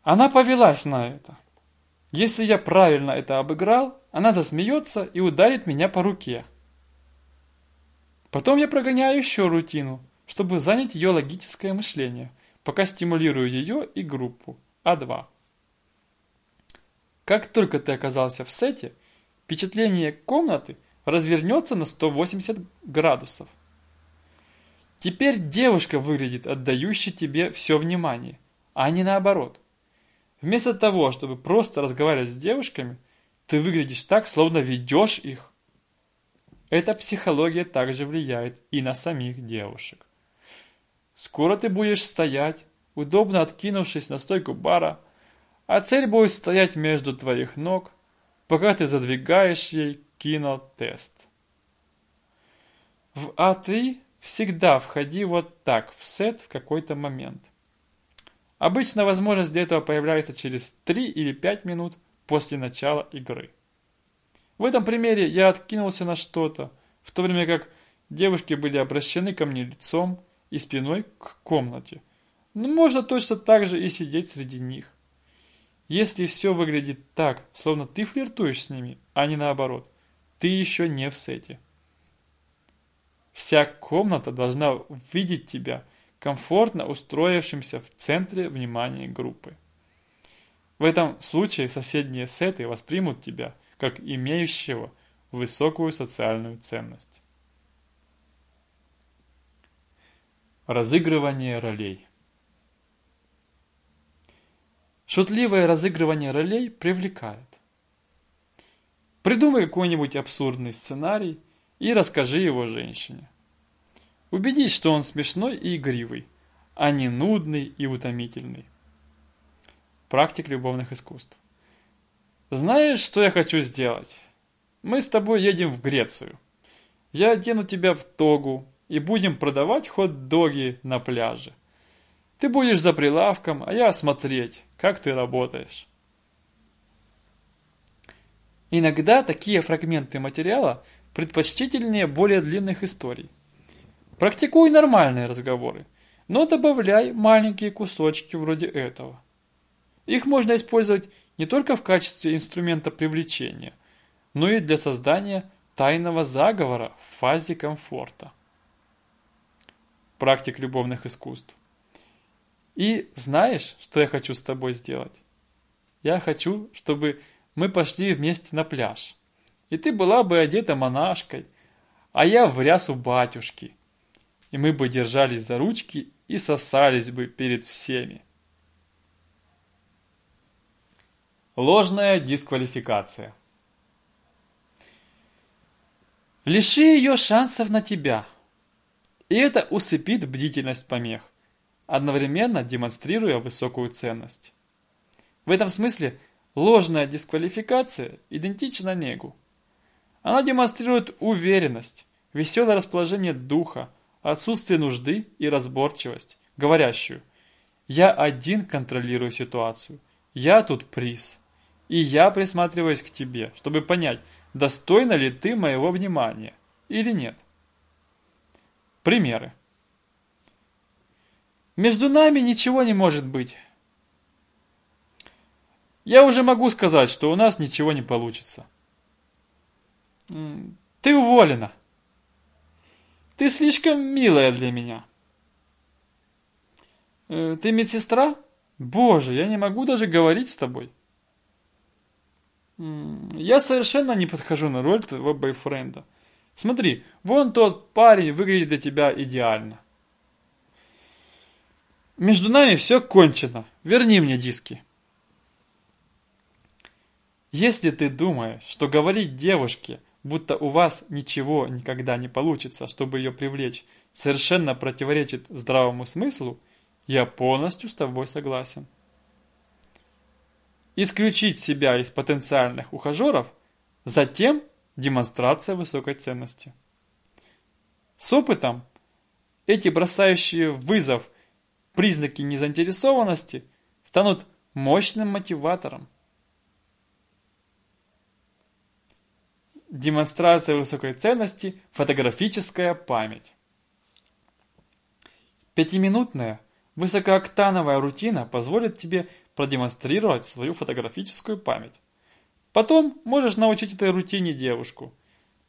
Она повелась на это. Если я правильно это обыграл, она засмеется и ударит меня по руке. Потом я прогоняю еще рутину, чтобы занять ее логическое мышление, пока стимулирую ее и группу А2. Как только ты оказался в сете, впечатление комнаты развернется на 180 градусов. Теперь девушка выглядит отдающей тебе все внимание, а не наоборот – Вместо того, чтобы просто разговаривать с девушками, ты выглядишь так, словно ведешь их. Эта психология также влияет и на самих девушек. Скоро ты будешь стоять, удобно откинувшись на стойку бара, а цель будет стоять между твоих ног, пока ты задвигаешь ей кинотест. В А3 всегда входи вот так в сет в какой-то момент – Обычно возможность для этого появляется через 3 или 5 минут после начала игры. В этом примере я откинулся на что-то, в то время как девушки были обращены ко мне лицом и спиной к комнате. Но можно точно так же и сидеть среди них. Если все выглядит так, словно ты флиртуешь с ними, а не наоборот, ты еще не в сете. Вся комната должна видеть тебя – комфортно устроившимся в центре внимания группы. В этом случае соседние сеты воспримут тебя как имеющего высокую социальную ценность. Разыгрывание ролей. Шутливое разыгрывание ролей привлекает. Придумай какой-нибудь абсурдный сценарий и расскажи его женщине. Убедись, что он смешной и игривый, а не нудный и утомительный. Практик любовных искусств. Знаешь, что я хочу сделать? Мы с тобой едем в Грецию. Я одену тебя в тогу и будем продавать хот-доги на пляже. Ты будешь за прилавком, а я смотреть, как ты работаешь. Иногда такие фрагменты материала предпочтительнее более длинных историй. Практикуй нормальные разговоры, но добавляй маленькие кусочки вроде этого. Их можно использовать не только в качестве инструмента привлечения, но и для создания тайного заговора в фазе комфорта. Практик любовных искусств. И знаешь, что я хочу с тобой сделать? Я хочу, чтобы мы пошли вместе на пляж. И ты была бы одета монашкой, а я в рясу батюшки. И мы бы держались за ручки и сосались бы перед всеми. Ложная дисквалификация. Лиши ее шансов на тебя. И это усыпит бдительность помех, одновременно демонстрируя высокую ценность. В этом смысле ложная дисквалификация идентична негу. Она демонстрирует уверенность, веселое расположение духа, отсутствие нужды и разборчивость, говорящую «Я один контролирую ситуацию, я тут приз». И я присматриваюсь к тебе, чтобы понять, достойна ли ты моего внимания или нет. Примеры. Между нами ничего не может быть. Я уже могу сказать, что у нас ничего не получится. Ты уволена. Ты слишком милая для меня. Э, ты медсестра? Боже, я не могу даже говорить с тобой. Я совершенно не подхожу на роль твоего бойфренда. Смотри, вон тот парень выглядит для тебя идеально. Между нами все кончено. Верни мне диски. Если ты думаешь, что говорить девушке, будто у вас ничего никогда не получится, чтобы ее привлечь, совершенно противоречит здравому смыслу, я полностью с тобой согласен. Исключить себя из потенциальных ухажеров, затем демонстрация высокой ценности. С опытом эти бросающие вызов признаки незаинтересованности станут мощным мотиватором. Демонстрация высокой ценности – фотографическая память. Пятиминутная высокооктановая рутина позволит тебе продемонстрировать свою фотографическую память. Потом можешь научить этой рутине девушку.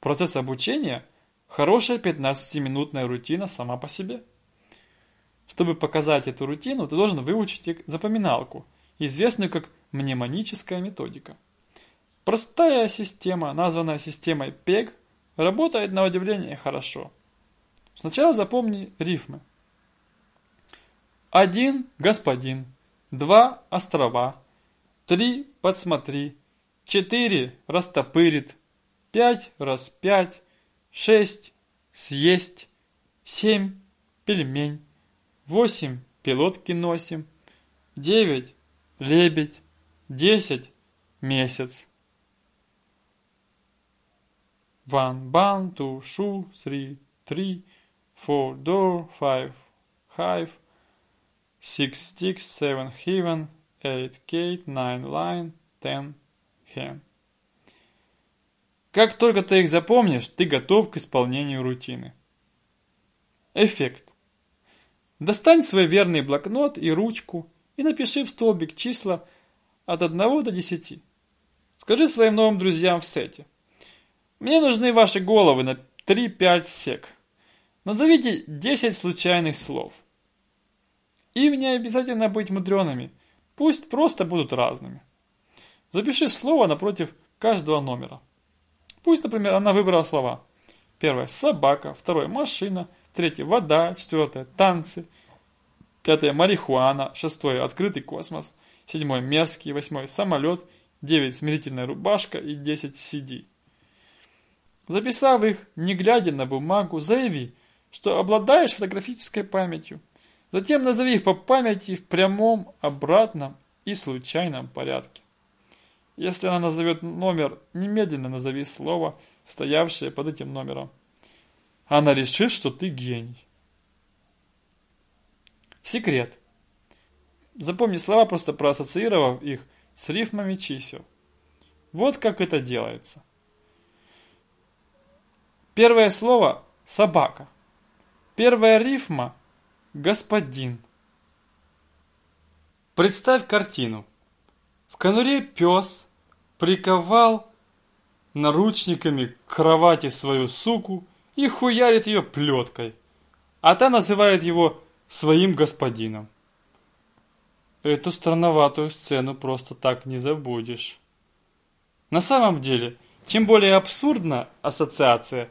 Процесс обучения – хорошая 15-минутная рутина сама по себе. Чтобы показать эту рутину, ты должен выучить запоминалку, известную как мнемоническая методика. Простая система, названная системой PEG, работает на удивление хорошо. Сначала запомни рифмы. Один – господин, два – острова, три – подсмотри, четыре – растопырит, пять – раз пять, шесть – съесть, семь – пельмень, восемь – пилотки носим, девять – лебедь, десять – месяц. One bun, two shoe, three tree, four door, five hive, six sticks, seven heaven, eight gate, nine line, ten hen. Как только ты их запомнишь, ты готов к исполнению рутины. Эффект. Достань свой верный блокнот и ручку и напиши в столбик числа от 1 до 10. Скажи своим новым друзьям в сете – мне нужны ваши головы на 3-5 сек. Назовите 10 случайных слов. Им не обязательно быть мудреными, пусть просто будут разными. Запиши слово напротив каждого номера. Пусть, например, она выбрала слова. Первое – собака, второе – машина, третье – вода, четвертое – танцы, пятое – марихуана, шестое – открытый космос, седьмое – мерзкий, восьмое – самолет, девять – смирительная рубашка и десять – сиди. Записав их, не глядя на бумагу, заяви, что обладаешь фотографической памятью. Затем назови их по памяти в прямом, обратном и случайном порядке. Если она назовет номер, немедленно назови слово, стоявшее под этим номером. Она решит, что ты гений. Секрет. Запомни слова, просто проассоциировав их с рифмами чисел. Вот как это делается. Первое слово – собака. Первая рифма – господин. Представь картину. В конуре пес приковал наручниками к кровати свою суку и хуярит ее плеткой, а та называет его своим господином. Эту странноватую сцену просто так не забудешь. На самом деле, чем более абсурдна ассоциация,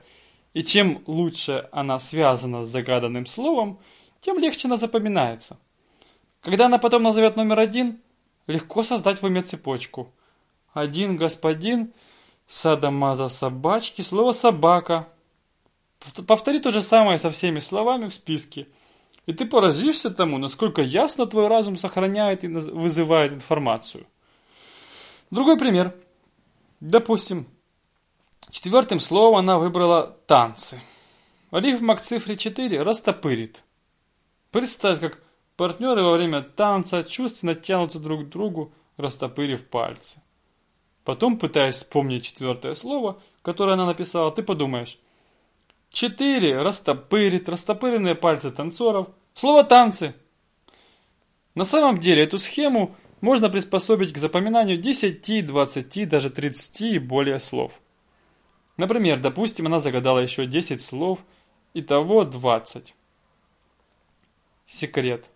и чем лучше она связана с загаданным словом, тем легче она запоминается. Когда она потом назовет номер один, легко создать в уме цепочку. Один господин, садомаза собачки, слово собака. Повтори то же самое со всеми словами в списке. И ты поразишься тому, насколько ясно твой разум сохраняет и вызывает информацию. Другой пример. Допустим, четвертым словом она выбрала танцы. Рифма к цифре 4 растопырит. Представь, как партнеры во время танца чувственно тянутся друг к другу, растопырив пальцы. Потом, пытаясь вспомнить четвертое слово, которое она написала, ты подумаешь. Четыре растопырит, растопыренные пальцы танцоров. Слово танцы. На самом деле эту схему можно приспособить к запоминанию 10, 20, даже 30 и более слов. Например, допустим, она загадала еще 10 слов, итого 20. Секрет.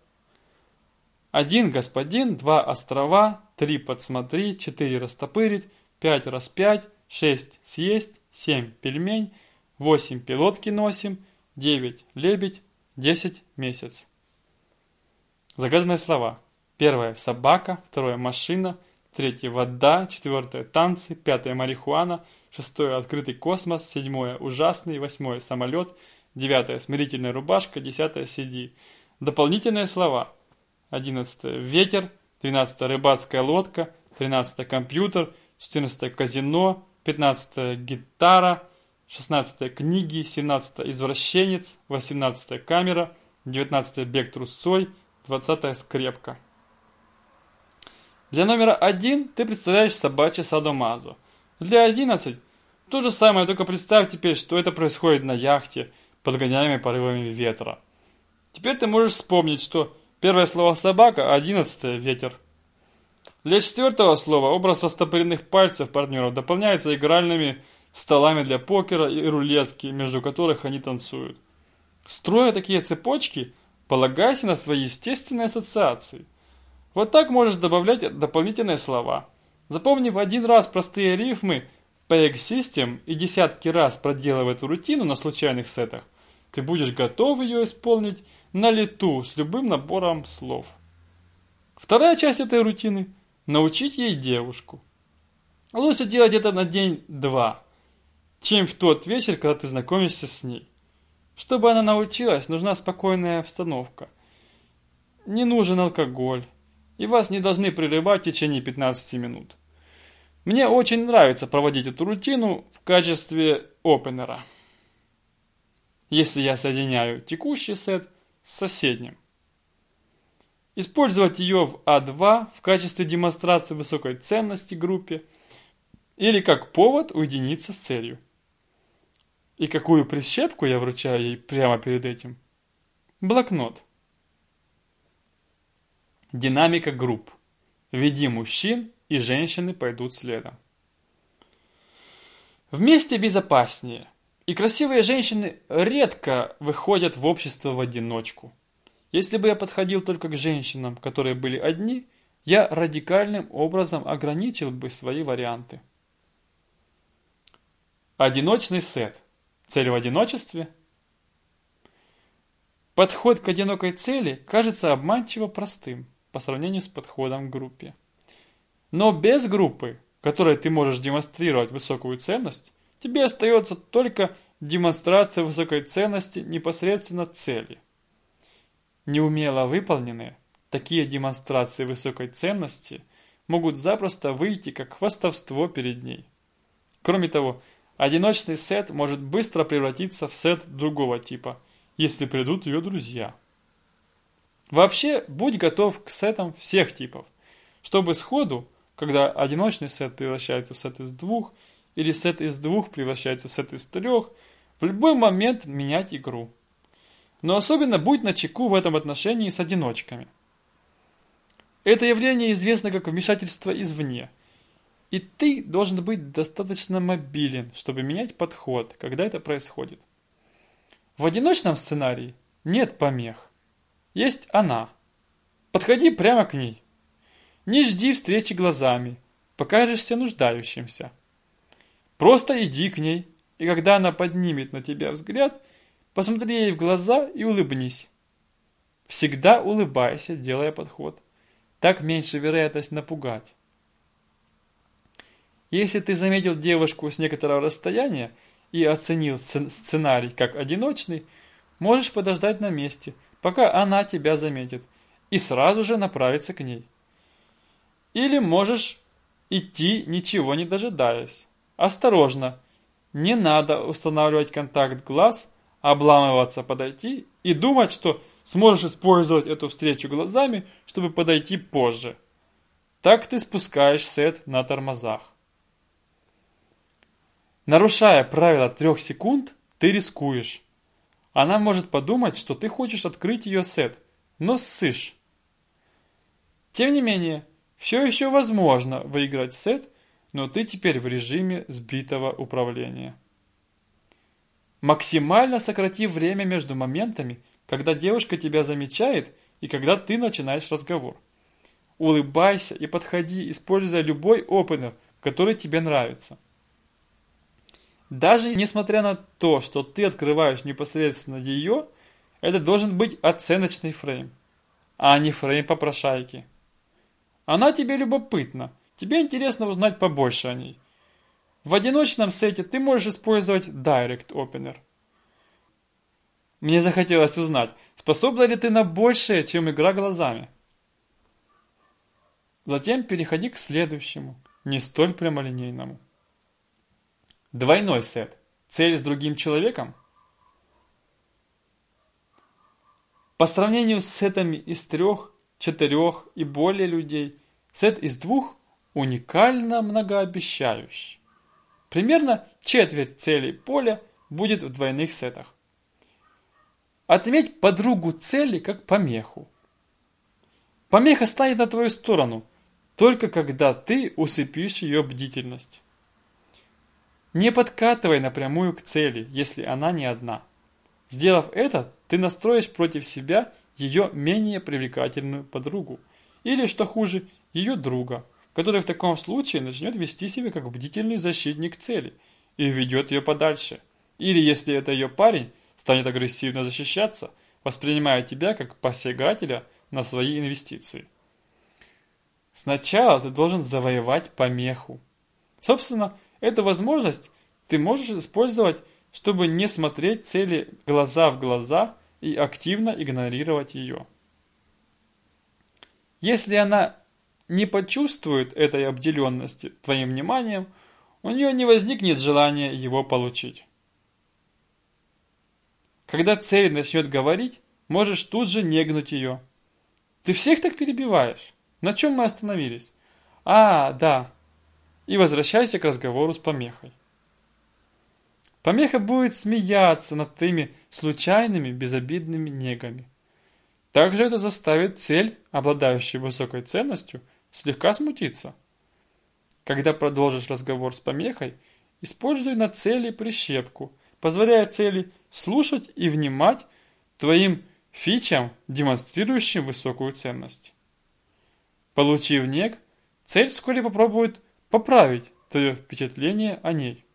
Один господин, два острова, три подсмотри, четыре растопырить, пять распять, шесть съесть, семь пельмень, восемь пилотки носим, девять лебедь, десять месяц. Загаданные слова. Первое – собака, второе – машина, третье – вода, четвертое – танцы, пятое – марихуана, шестое – открытый космос, седьмое – ужасный, восьмое – самолет, девятое – смирительная рубашка, десятое – сиди. Дополнительные слова – 11 ветер, 12 рыбацкая лодка, 13 компьютер, 14 казино, 15 гитара, 16 книги, 17 извращенец, 18 камера, 19 бег трусой, 20 скрепка. Для номера 1 ты представляешь собачье садомазо. Для 11 то же самое, только представь теперь, что это происходит на яхте, подгоняемой порывами ветра. Теперь ты можешь вспомнить, что Первое слово «собака», одиннадцатое «ветер». Для четвертого слова образ растопыренных пальцев партнеров дополняется игральными столами для покера и рулетки, между которых они танцуют. Строя такие цепочки, полагайся на свои естественные ассоциации. Вот так можешь добавлять дополнительные слова. Запомнив один раз простые рифмы Peg System и десятки раз проделав эту рутину на случайных сетах, ты будешь готов ее исполнить на лету с любым набором слов. Вторая часть этой рутины – научить ей девушку. Лучше делать это на день-два, чем в тот вечер, когда ты знакомишься с ней. Чтобы она научилась, нужна спокойная обстановка. Не нужен алкоголь, и вас не должны прерывать в течение 15 минут. Мне очень нравится проводить эту рутину в качестве опенера. Если я соединяю текущий сет с соседним. Использовать ее в А2 в качестве демонстрации высокой ценности группе или как повод уединиться с целью. И какую прищепку я вручаю ей прямо перед этим? Блокнот. Динамика групп. Веди мужчин, и женщины пойдут следом. Вместе безопаснее. И красивые женщины редко выходят в общество в одиночку. Если бы я подходил только к женщинам, которые были одни, я радикальным образом ограничил бы свои варианты. Одиночный сет. Цель в одиночестве? Подход к одинокой цели кажется обманчиво простым по сравнению с подходом к группе. Но без группы, которой ты можешь демонстрировать высокую ценность, тебе остается только демонстрация высокой ценности непосредственно цели. Неумело выполненные, такие демонстрации высокой ценности могут запросто выйти как хвастовство перед ней. Кроме того, одиночный сет может быстро превратиться в сет другого типа, если придут ее друзья. Вообще, будь готов к сетам всех типов, чтобы сходу, когда одиночный сет превращается в сет из двух, или сет из двух превращается в сет из трех, в любой момент менять игру. Но особенно будь начеку в этом отношении с одиночками. Это явление известно как вмешательство извне. И ты должен быть достаточно мобилен, чтобы менять подход, когда это происходит. В одиночном сценарии нет помех. Есть она. Подходи прямо к ней. Не жди встречи глазами, покажешься нуждающимся. Просто иди к ней, и когда она поднимет на тебя взгляд – Посмотри ей в глаза и улыбнись. Всегда улыбайся, делая подход. Так меньше вероятность напугать. Если ты заметил девушку с некоторого расстояния и оценил сценарий как одиночный, можешь подождать на месте, пока она тебя заметит, и сразу же направиться к ней. Или можешь идти, ничего не дожидаясь. Осторожно, не надо устанавливать контакт глаз обламываться, подойти и думать, что сможешь использовать эту встречу глазами, чтобы подойти позже. Так ты спускаешь сет на тормозах. Нарушая правило трех секунд, ты рискуешь. Она может подумать, что ты хочешь открыть ее сет, но ссышь. Тем не менее, все еще возможно выиграть сет, но ты теперь в режиме сбитого управления максимально сократив время между моментами, когда девушка тебя замечает и когда ты начинаешь разговор. Улыбайся и подходи, используя любой опенер, который тебе нравится. Даже несмотря на то, что ты открываешь непосредственно ее, это должен быть оценочный фрейм, а не фрейм попрошайки. Она тебе любопытна, тебе интересно узнать побольше о ней. В одиночном сете ты можешь использовать Direct Opener. Мне захотелось узнать, способна ли ты на большее, чем игра глазами. Затем переходи к следующему, не столь прямолинейному. Двойной сет. Цель с другим человеком? По сравнению с сетами из трех, четырех и более людей, сет из двух уникально многообещающий. Примерно четверть целей поля будет в двойных сетах. Отметь подругу цели как помеху. Помеха станет на твою сторону, только когда ты усыпишь ее бдительность. Не подкатывай напрямую к цели, если она не одна. Сделав это, ты настроишь против себя ее менее привлекательную подругу, или, что хуже, ее друга, который в таком случае начнет вести себя как бдительный защитник цели и ведет ее подальше. Или, если это ее парень, станет агрессивно защищаться, воспринимая тебя как посягателя на свои инвестиции. Сначала ты должен завоевать помеху. Собственно, эту возможность ты можешь использовать, чтобы не смотреть цели глаза в глаза и активно игнорировать ее. Если она не почувствует этой обделенности твоим вниманием, у нее не возникнет желания его получить. Когда цель начнет говорить, можешь тут же негнуть ее. Ты всех так перебиваешь. На чем мы остановились? А, да. И возвращайся к разговору с помехой. Помеха будет смеяться над твоими случайными безобидными негами. Также это заставит цель, обладающую высокой ценностью, слегка смутиться. Когда продолжишь разговор с помехой, используй на цели прищепку, позволяя цели слушать и внимать твоим фичам, демонстрирующим высокую ценность. Получив нек, цель вскоре попробует поправить твое впечатление о ней.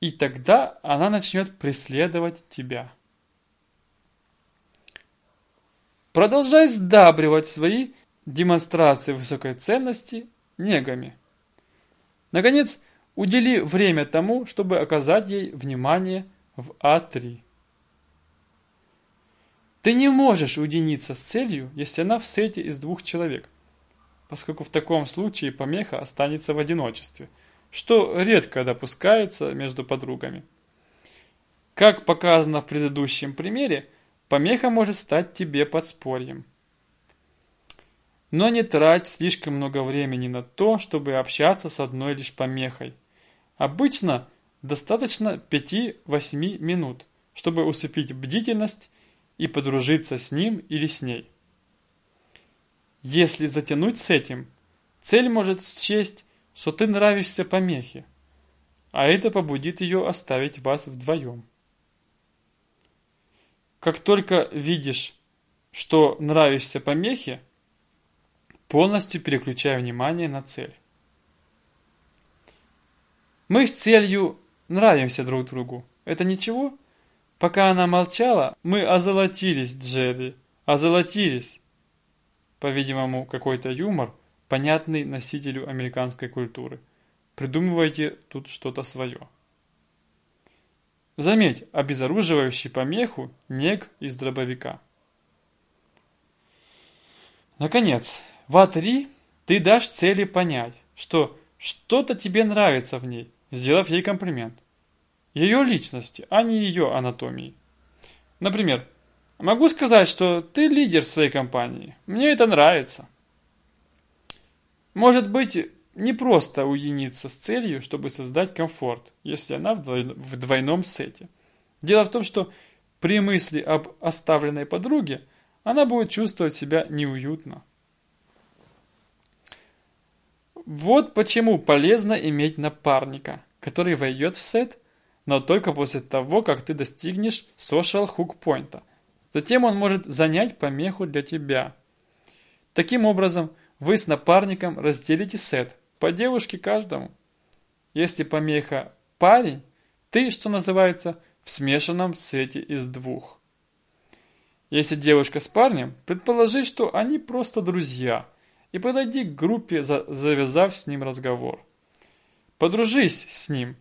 И тогда она начнет преследовать тебя. продолжай сдабривать свои демонстрации высокой ценности негами. Наконец, удели время тому, чтобы оказать ей внимание в А3. Ты не можешь уединиться с целью, если она в сете из двух человек, поскольку в таком случае помеха останется в одиночестве, что редко допускается между подругами. Как показано в предыдущем примере, помеха может стать тебе подспорьем. Но не трать слишком много времени на то, чтобы общаться с одной лишь помехой. Обычно достаточно 5-8 минут, чтобы усыпить бдительность и подружиться с ним или с ней. Если затянуть с этим, цель может счесть, что ты нравишься помехе, а это побудит ее оставить вас вдвоем. Как только видишь, что нравишься помехе, полностью переключай внимание на цель. Мы с целью нравимся друг другу. Это ничего? Пока она молчала, мы озолотились, Джерри. Озолотились. По-видимому, какой-то юмор, понятный носителю американской культуры. Придумывайте тут что-то свое. Заметь, обезоруживающий помеху нег из дробовика. Наконец, в А3 ты дашь цели понять, что что-то тебе нравится в ней, сделав ей комплимент. Ее личности, а не ее анатомии. Например, могу сказать, что ты лидер своей компании. Мне это нравится. Может быть, не просто уединиться с целью, чтобы создать комфорт, если она в двойном сете. Дело в том, что при мысли об оставленной подруге она будет чувствовать себя неуютно. Вот почему полезно иметь напарника, который войдет в сет но только после того, как ты достигнешь social hook point. Затем он может занять помеху для тебя. Таким образом, вы с напарником разделите сет, по девушке каждому. Если помеха парень, ты, что называется, в смешанном сете из двух. Если девушка с парнем, предположи, что они просто друзья, и подойди к группе, завязав с ним разговор. Подружись с ним,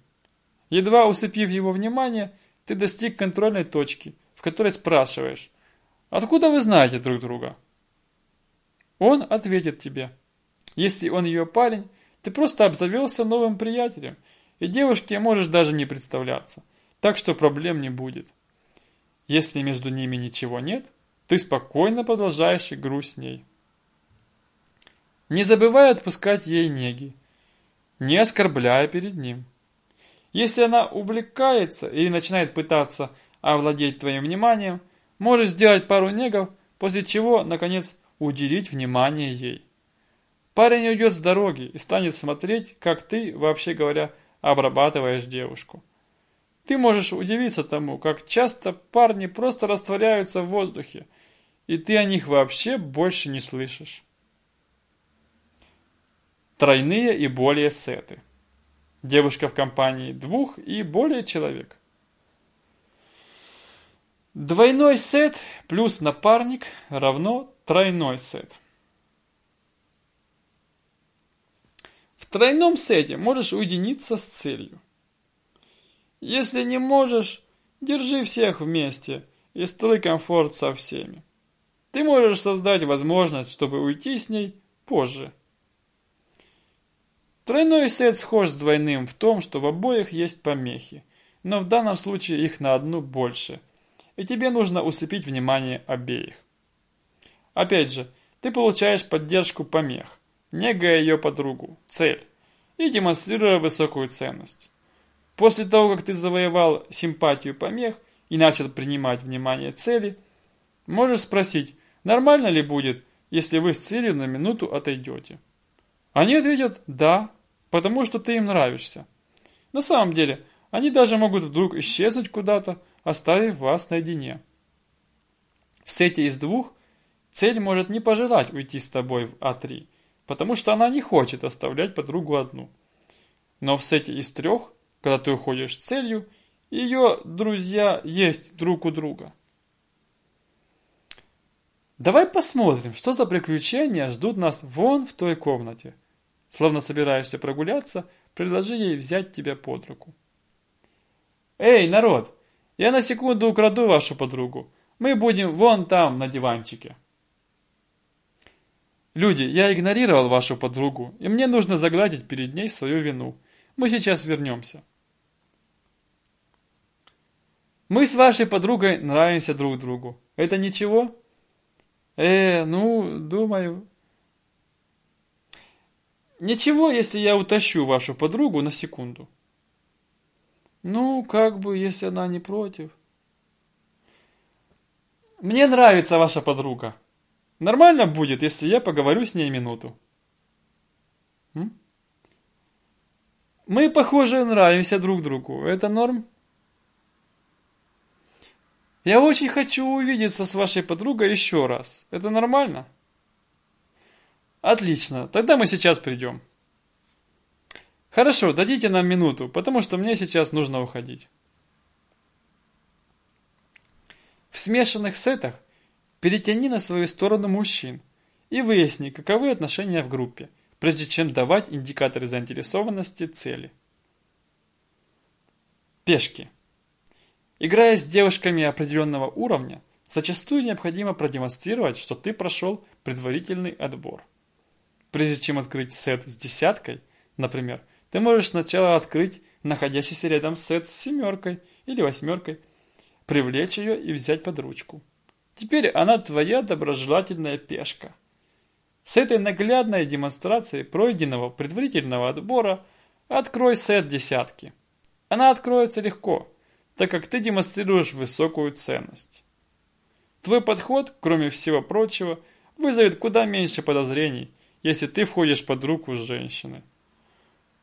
Едва усыпив его внимание, ты достиг контрольной точки, в которой спрашиваешь, откуда вы знаете друг друга? Он ответит тебе. Если он ее парень, ты просто обзавелся новым приятелем, и девушке можешь даже не представляться, так что проблем не будет. Если между ними ничего нет, ты спокойно продолжаешь игру с ней. Не забывай отпускать ей неги, не оскорбляя перед ним. Если она увлекается или начинает пытаться овладеть твоим вниманием, можешь сделать пару негов, после чего, наконец, уделить внимание ей. Парень уйдет с дороги и станет смотреть, как ты, вообще говоря, обрабатываешь девушку. Ты можешь удивиться тому, как часто парни просто растворяются в воздухе, и ты о них вообще больше не слышишь. Тройные и более сеты. Девушка в компании двух и более человек. Двойной сет плюс напарник равно тройной сет. В тройном сете можешь уединиться с целью. Если не можешь, держи всех вместе и строй комфорт со всеми. Ты можешь создать возможность, чтобы уйти с ней позже. Тройной сет схож с двойным в том, что в обоих есть помехи, но в данном случае их на одну больше, и тебе нужно усыпить внимание обеих. Опять же, ты получаешь поддержку помех, негая ее подругу, цель, и демонстрируя высокую ценность. После того, как ты завоевал симпатию помех и начал принимать внимание цели, можешь спросить, нормально ли будет, если вы с целью на минуту отойдете. Они ответят «да», потому что ты им нравишься. На самом деле, они даже могут вдруг исчезнуть куда-то, оставив вас наедине. В сете из двух цель может не пожелать уйти с тобой в А3, потому что она не хочет оставлять подругу одну. Но в сете из трех, когда ты уходишь с целью, ее друзья есть друг у друга. Давай посмотрим, что за приключения ждут нас вон в той комнате. Словно собираешься прогуляться, предложи ей взять тебя под руку. Эй, народ, я на секунду украду вашу подругу. Мы будем вон там, на диванчике. Люди, я игнорировал вашу подругу, и мне нужно загладить перед ней свою вину. Мы сейчас вернемся. Мы с вашей подругой нравимся друг другу. Это ничего? Э, ну, думаю. Ничего, если я утащу вашу подругу на секунду. Ну, как бы, если она не против. Мне нравится ваша подруга. Нормально будет, если я поговорю с ней минуту. М? Мы, похоже, нравимся друг другу. Это норм? Я очень хочу увидеться с вашей подругой еще раз. Это нормально? Отлично, тогда мы сейчас придем. Хорошо, дадите нам минуту, потому что мне сейчас нужно уходить. В смешанных сетах перетяни на свою сторону мужчин и выясни, каковы отношения в группе, прежде чем давать индикаторы заинтересованности цели. Пешки. Играя с девушками определенного уровня, зачастую необходимо продемонстрировать, что ты прошел предварительный отбор. Прежде чем открыть сет с десяткой, например, ты можешь сначала открыть находящийся рядом сет с семеркой или восьмеркой, привлечь ее и взять под ручку. Теперь она твоя доброжелательная пешка. С этой наглядной демонстрацией пройденного предварительного отбора открой сет десятки. Она откроется легко – так как ты демонстрируешь высокую ценность. Твой подход, кроме всего прочего, вызовет куда меньше подозрений, если ты входишь под руку женщины.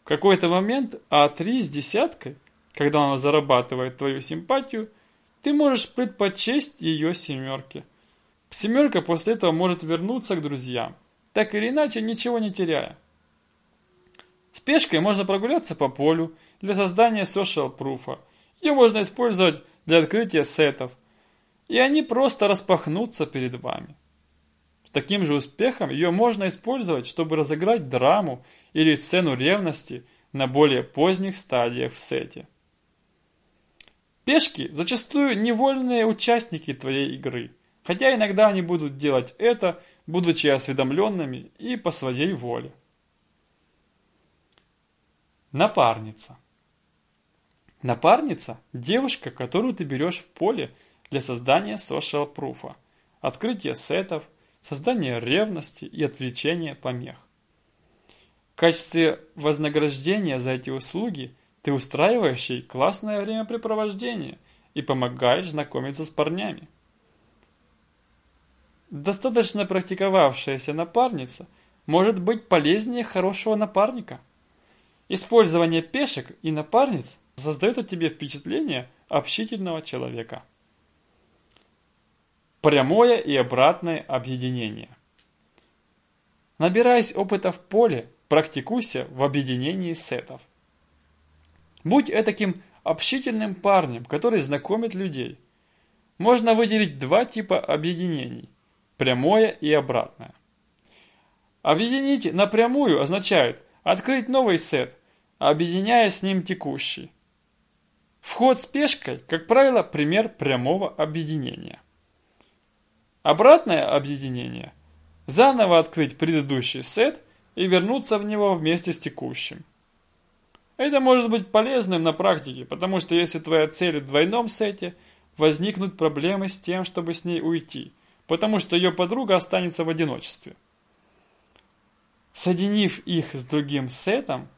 Какой-то момент А3 с десяткой, когда она зарабатывает твою симпатию, ты можешь предпочесть ее семерке. Семерка после этого может вернуться к друзьям, так или иначе ничего не теряя. С пешкой можно прогуляться по полю для создания social proof, ее можно использовать для открытия сетов, и они просто распахнутся перед вами. С таким же успехом ее можно использовать, чтобы разыграть драму или сцену ревности на более поздних стадиях в сете. Пешки зачастую невольные участники твоей игры, хотя иногда они будут делать это, будучи осведомленными и по своей воле. Напарница. Напарница – девушка, которую ты берешь в поле для создания social proof, открытия сетов, создания ревности и отвлечения помех. В качестве вознаграждения за эти услуги ты устраиваешь ей классное времяпрепровождение и помогаешь знакомиться с парнями. Достаточно практиковавшаяся напарница может быть полезнее хорошего напарника. Использование пешек и напарниц – создает о тебе впечатление общительного человека. Прямое и обратное объединение. Набираясь опыта в поле, практикуйся в объединении сетов. Будь таким общительным парнем, который знакомит людей. Можно выделить два типа объединений – прямое и обратное. Объединить напрямую означает открыть новый сет, объединяя с ним текущий. Вход с пешкой, как правило, пример прямого объединения. Обратное объединение – заново открыть предыдущий сет и вернуться в него вместе с текущим. Это может быть полезным на практике, потому что если твоя цель в двойном сете, возникнут проблемы с тем, чтобы с ней уйти, потому что ее подруга останется в одиночестве. Соединив их с другим сетом,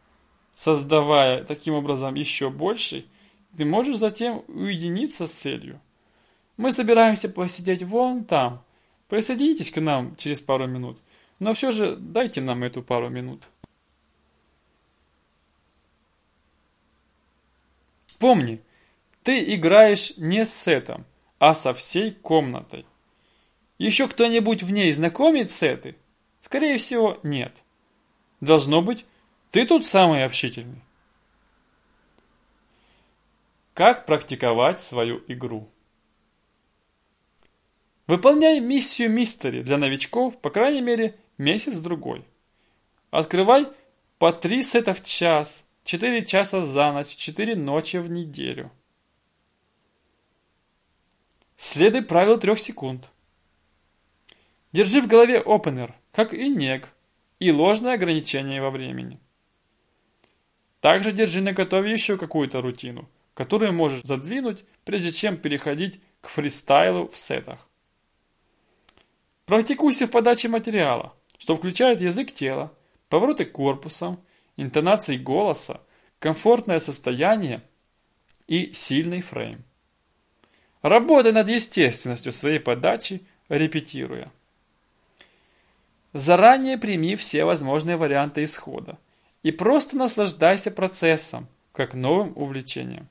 создавая таким образом еще больший, ты можешь затем уединиться с целью. Мы собираемся посидеть вон там. Присоединитесь к нам через пару минут. Но все же дайте нам эту пару минут. Помни, ты играешь не с сетом, а со всей комнатой. Еще кто-нибудь в ней знакомит сеты? Скорее всего, нет. Должно быть, ты тут самый общительный. Как практиковать свою игру? Выполняй миссию мистери для новичков, по крайней мере, месяц-другой. Открывай по три сета в час, четыре часа за ночь, четыре ночи в неделю. Следуй правилу трех секунд. Держи в голове опенер, как и нег, и ложное ограничение во времени. Также держи на готове еще какую-то рутину, которую можешь задвинуть, прежде чем переходить к фристайлу в сетах. Практикуйся в подаче материала, что включает язык тела, повороты корпусом, интонации голоса, комфортное состояние и сильный фрейм. Работай над естественностью своей подачи, репетируя. Заранее прими все возможные варианты исхода и просто наслаждайся процессом, как новым увлечением.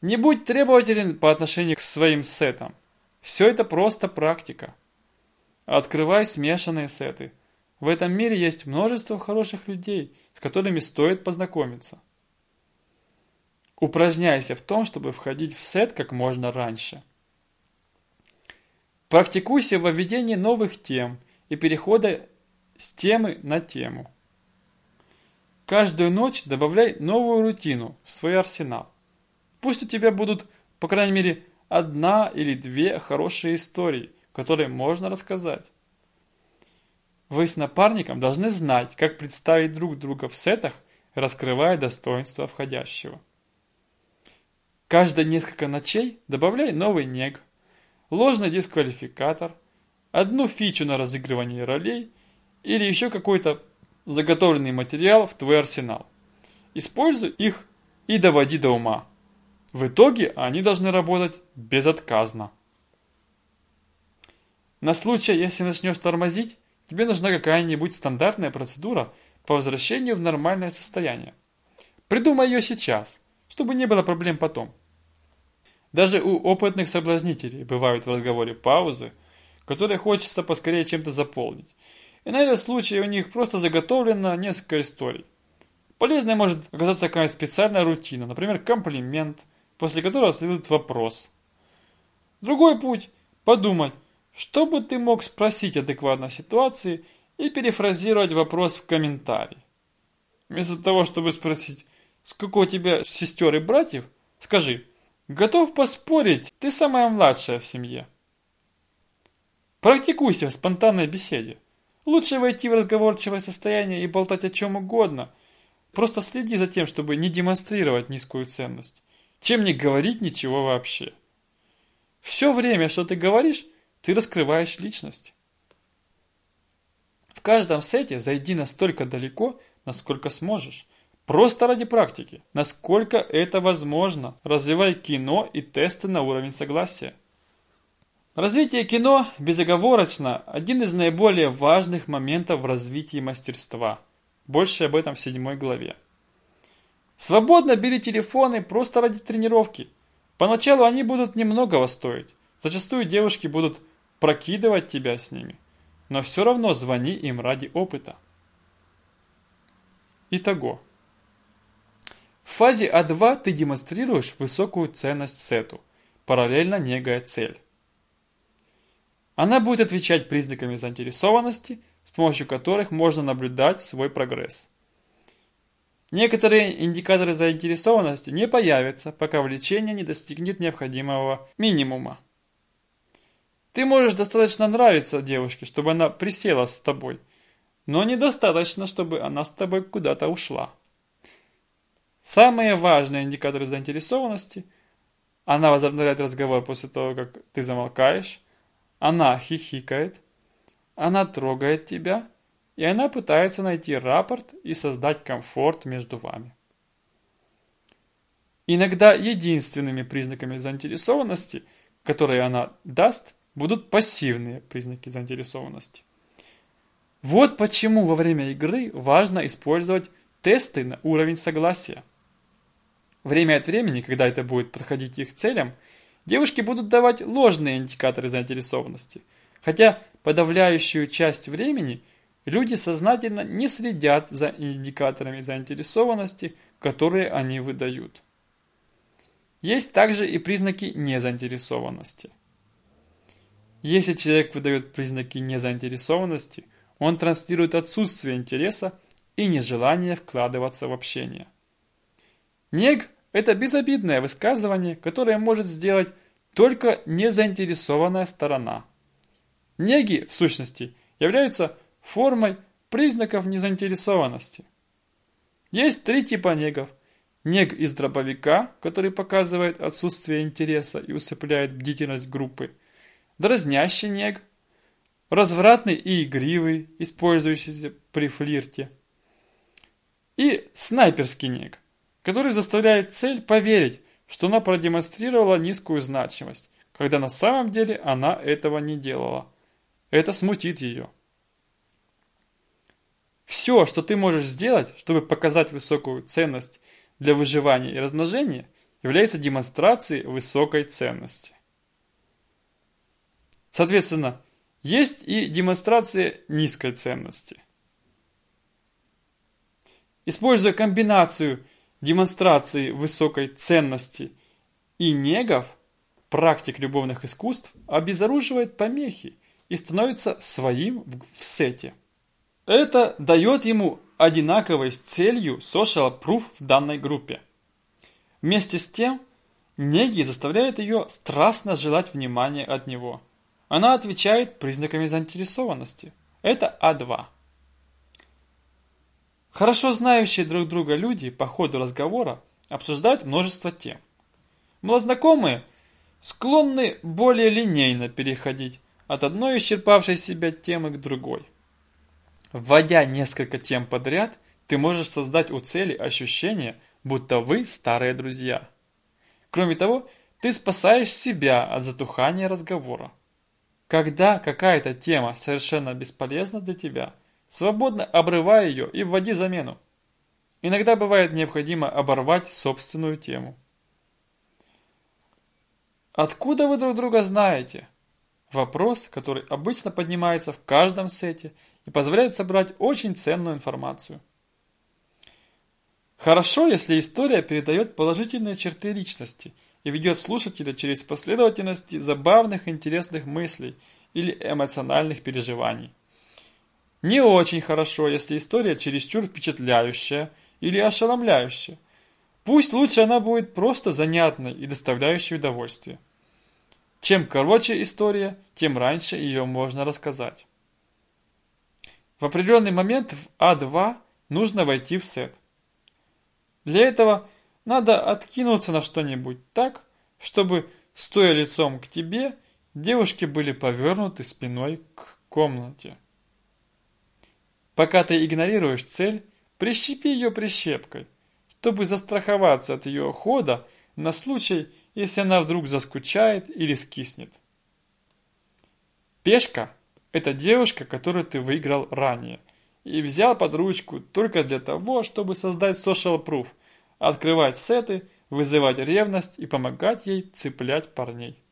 Не будь требователен по отношению к своим сетам. Все это просто практика. Открывай смешанные сеты. В этом мире есть множество хороших людей, с которыми стоит познакомиться. Упражняйся в том, чтобы входить в сет как можно раньше. Практикуйся в введении новых тем и перехода с темы на тему. Каждую ночь добавляй новую рутину в свой арсенал. Пусть у тебя будут, по крайней мере, одна или две хорошие истории, которые можно рассказать. Вы с напарником должны знать, как представить друг друга в сетах, раскрывая достоинства входящего. Каждые несколько ночей добавляй новый нег, ложный дисквалификатор, одну фичу на разыгрывание ролей или еще какой-то заготовленный материал в твой арсенал. Используй их и доводи до ума. В итоге они должны работать безотказно. На случай, если начнешь тормозить, тебе нужна какая-нибудь стандартная процедура по возвращению в нормальное состояние. Придумай ее сейчас, чтобы не было проблем потом. Даже у опытных соблазнителей бывают в разговоре паузы, которые хочется поскорее чем-то заполнить. И на этот случай у них просто заготовлено несколько историй. Полезной может оказаться какая-то специальная рутина, например, комплимент, после которого следует вопрос. Другой путь – подумать, что бы ты мог спросить адекватной ситуации и перефразировать вопрос в комментарии. Вместо того, чтобы спросить, сколько у тебя сестер и братьев, скажи, готов поспорить, ты самая младшая в семье. Практикуйся в спонтанной беседе. Лучше войти в разговорчивое состояние и болтать о чем угодно. Просто следи за тем, чтобы не демонстрировать низкую ценность, чем не говорить ничего вообще. Все время, что ты говоришь, ты раскрываешь личность. В каждом сете зайди настолько далеко, насколько сможешь. Просто ради практики. Насколько это возможно. Развивай кино и тесты на уровень согласия. Развитие кино безоговорочно один из наиболее важных моментов в развитии мастерства. Больше об этом в седьмой главе. Свободно бери телефоны просто ради тренировки. Поначалу они будут немногого стоить. Зачастую девушки будут прокидывать тебя с ними. Но все равно звони им ради опыта. Итого. В фазе А2 ты демонстрируешь высокую ценность сету, параллельно негая цель. Она будет отвечать признаками заинтересованности, с помощью которых можно наблюдать свой прогресс. Некоторые индикаторы заинтересованности не появятся, пока влечение не достигнет необходимого минимума. Ты можешь достаточно нравиться девушке, чтобы она присела с тобой, но недостаточно, чтобы она с тобой куда-то ушла. Самые важные индикаторы заинтересованности – она возобновляет разговор после того, как ты замолкаешь, она хихикает, она трогает тебя, и она пытается найти рапорт и создать комфорт между вами. Иногда единственными признаками заинтересованности, которые она даст, будут пассивные признаки заинтересованности. Вот почему во время игры важно использовать тесты на уровень согласия. Время от времени, когда это будет подходить их целям, Девушки будут давать ложные индикаторы заинтересованности, хотя подавляющую часть времени люди сознательно не следят за индикаторами заинтересованности, которые они выдают. Есть также и признаки незаинтересованности. Если человек выдает признаки незаинтересованности, он транслирует отсутствие интереса и нежелание вкладываться в общение. Нег – это безобидное высказывание, которое может сделать только незаинтересованная сторона. Неги, в сущности, являются формой признаков незаинтересованности. Есть три типа негов. Нег из дробовика, который показывает отсутствие интереса и усыпляет бдительность группы. Дразнящий нег. Развратный и игривый, использующийся при флирте. И снайперский нег, который заставляет цель поверить, что она продемонстрировала низкую значимость, когда на самом деле она этого не делала. Это смутит ее. Все, что ты можешь сделать, чтобы показать высокую ценность для выживания и размножения, является демонстрацией высокой ценности. Соответственно, есть и демонстрация низкой ценности. Используя комбинацию демонстрации высокой ценности и негов, практик любовных искусств обезоруживает помехи и становится своим в сете. Это дает ему одинаковость целью social proof в данной группе. Вместе с тем, неги заставляет ее страстно желать внимания от него. Она отвечает признаками заинтересованности. Это А2. Хорошо знающие друг друга люди по ходу разговора обсуждают множество тем. Малознакомые склонны более линейно переходить от одной исчерпавшей себя темы к другой. Вводя несколько тем подряд, ты можешь создать у цели ощущение, будто вы старые друзья. Кроме того, ты спасаешь себя от затухания разговора. Когда какая-то тема совершенно бесполезна для тебя – Свободно обрывай ее и вводи замену. Иногда бывает необходимо оборвать собственную тему. Откуда вы друг друга знаете? Вопрос, который обычно поднимается в каждом сете и позволяет собрать очень ценную информацию. Хорошо, если история передает положительные черты личности и ведет слушателя через последовательности забавных интересных мыслей или эмоциональных переживаний. Не очень хорошо, если история чересчур впечатляющая или ошеломляющая. Пусть лучше она будет просто занятной и доставляющей удовольствие. Чем короче история, тем раньше ее можно рассказать. В определенный момент в А2 нужно войти в сет. Для этого надо откинуться на что-нибудь так, чтобы, стоя лицом к тебе, девушки были повернуты спиной к комнате. Пока ты игнорируешь цель, прищепи ее прищепкой, чтобы застраховаться от ее хода на случай, если она вдруг заскучает или скиснет. Пешка – это девушка, которую ты выиграл ранее и взял под ручку только для того, чтобы создать social proof, открывать сеты, вызывать ревность и помогать ей цеплять парней.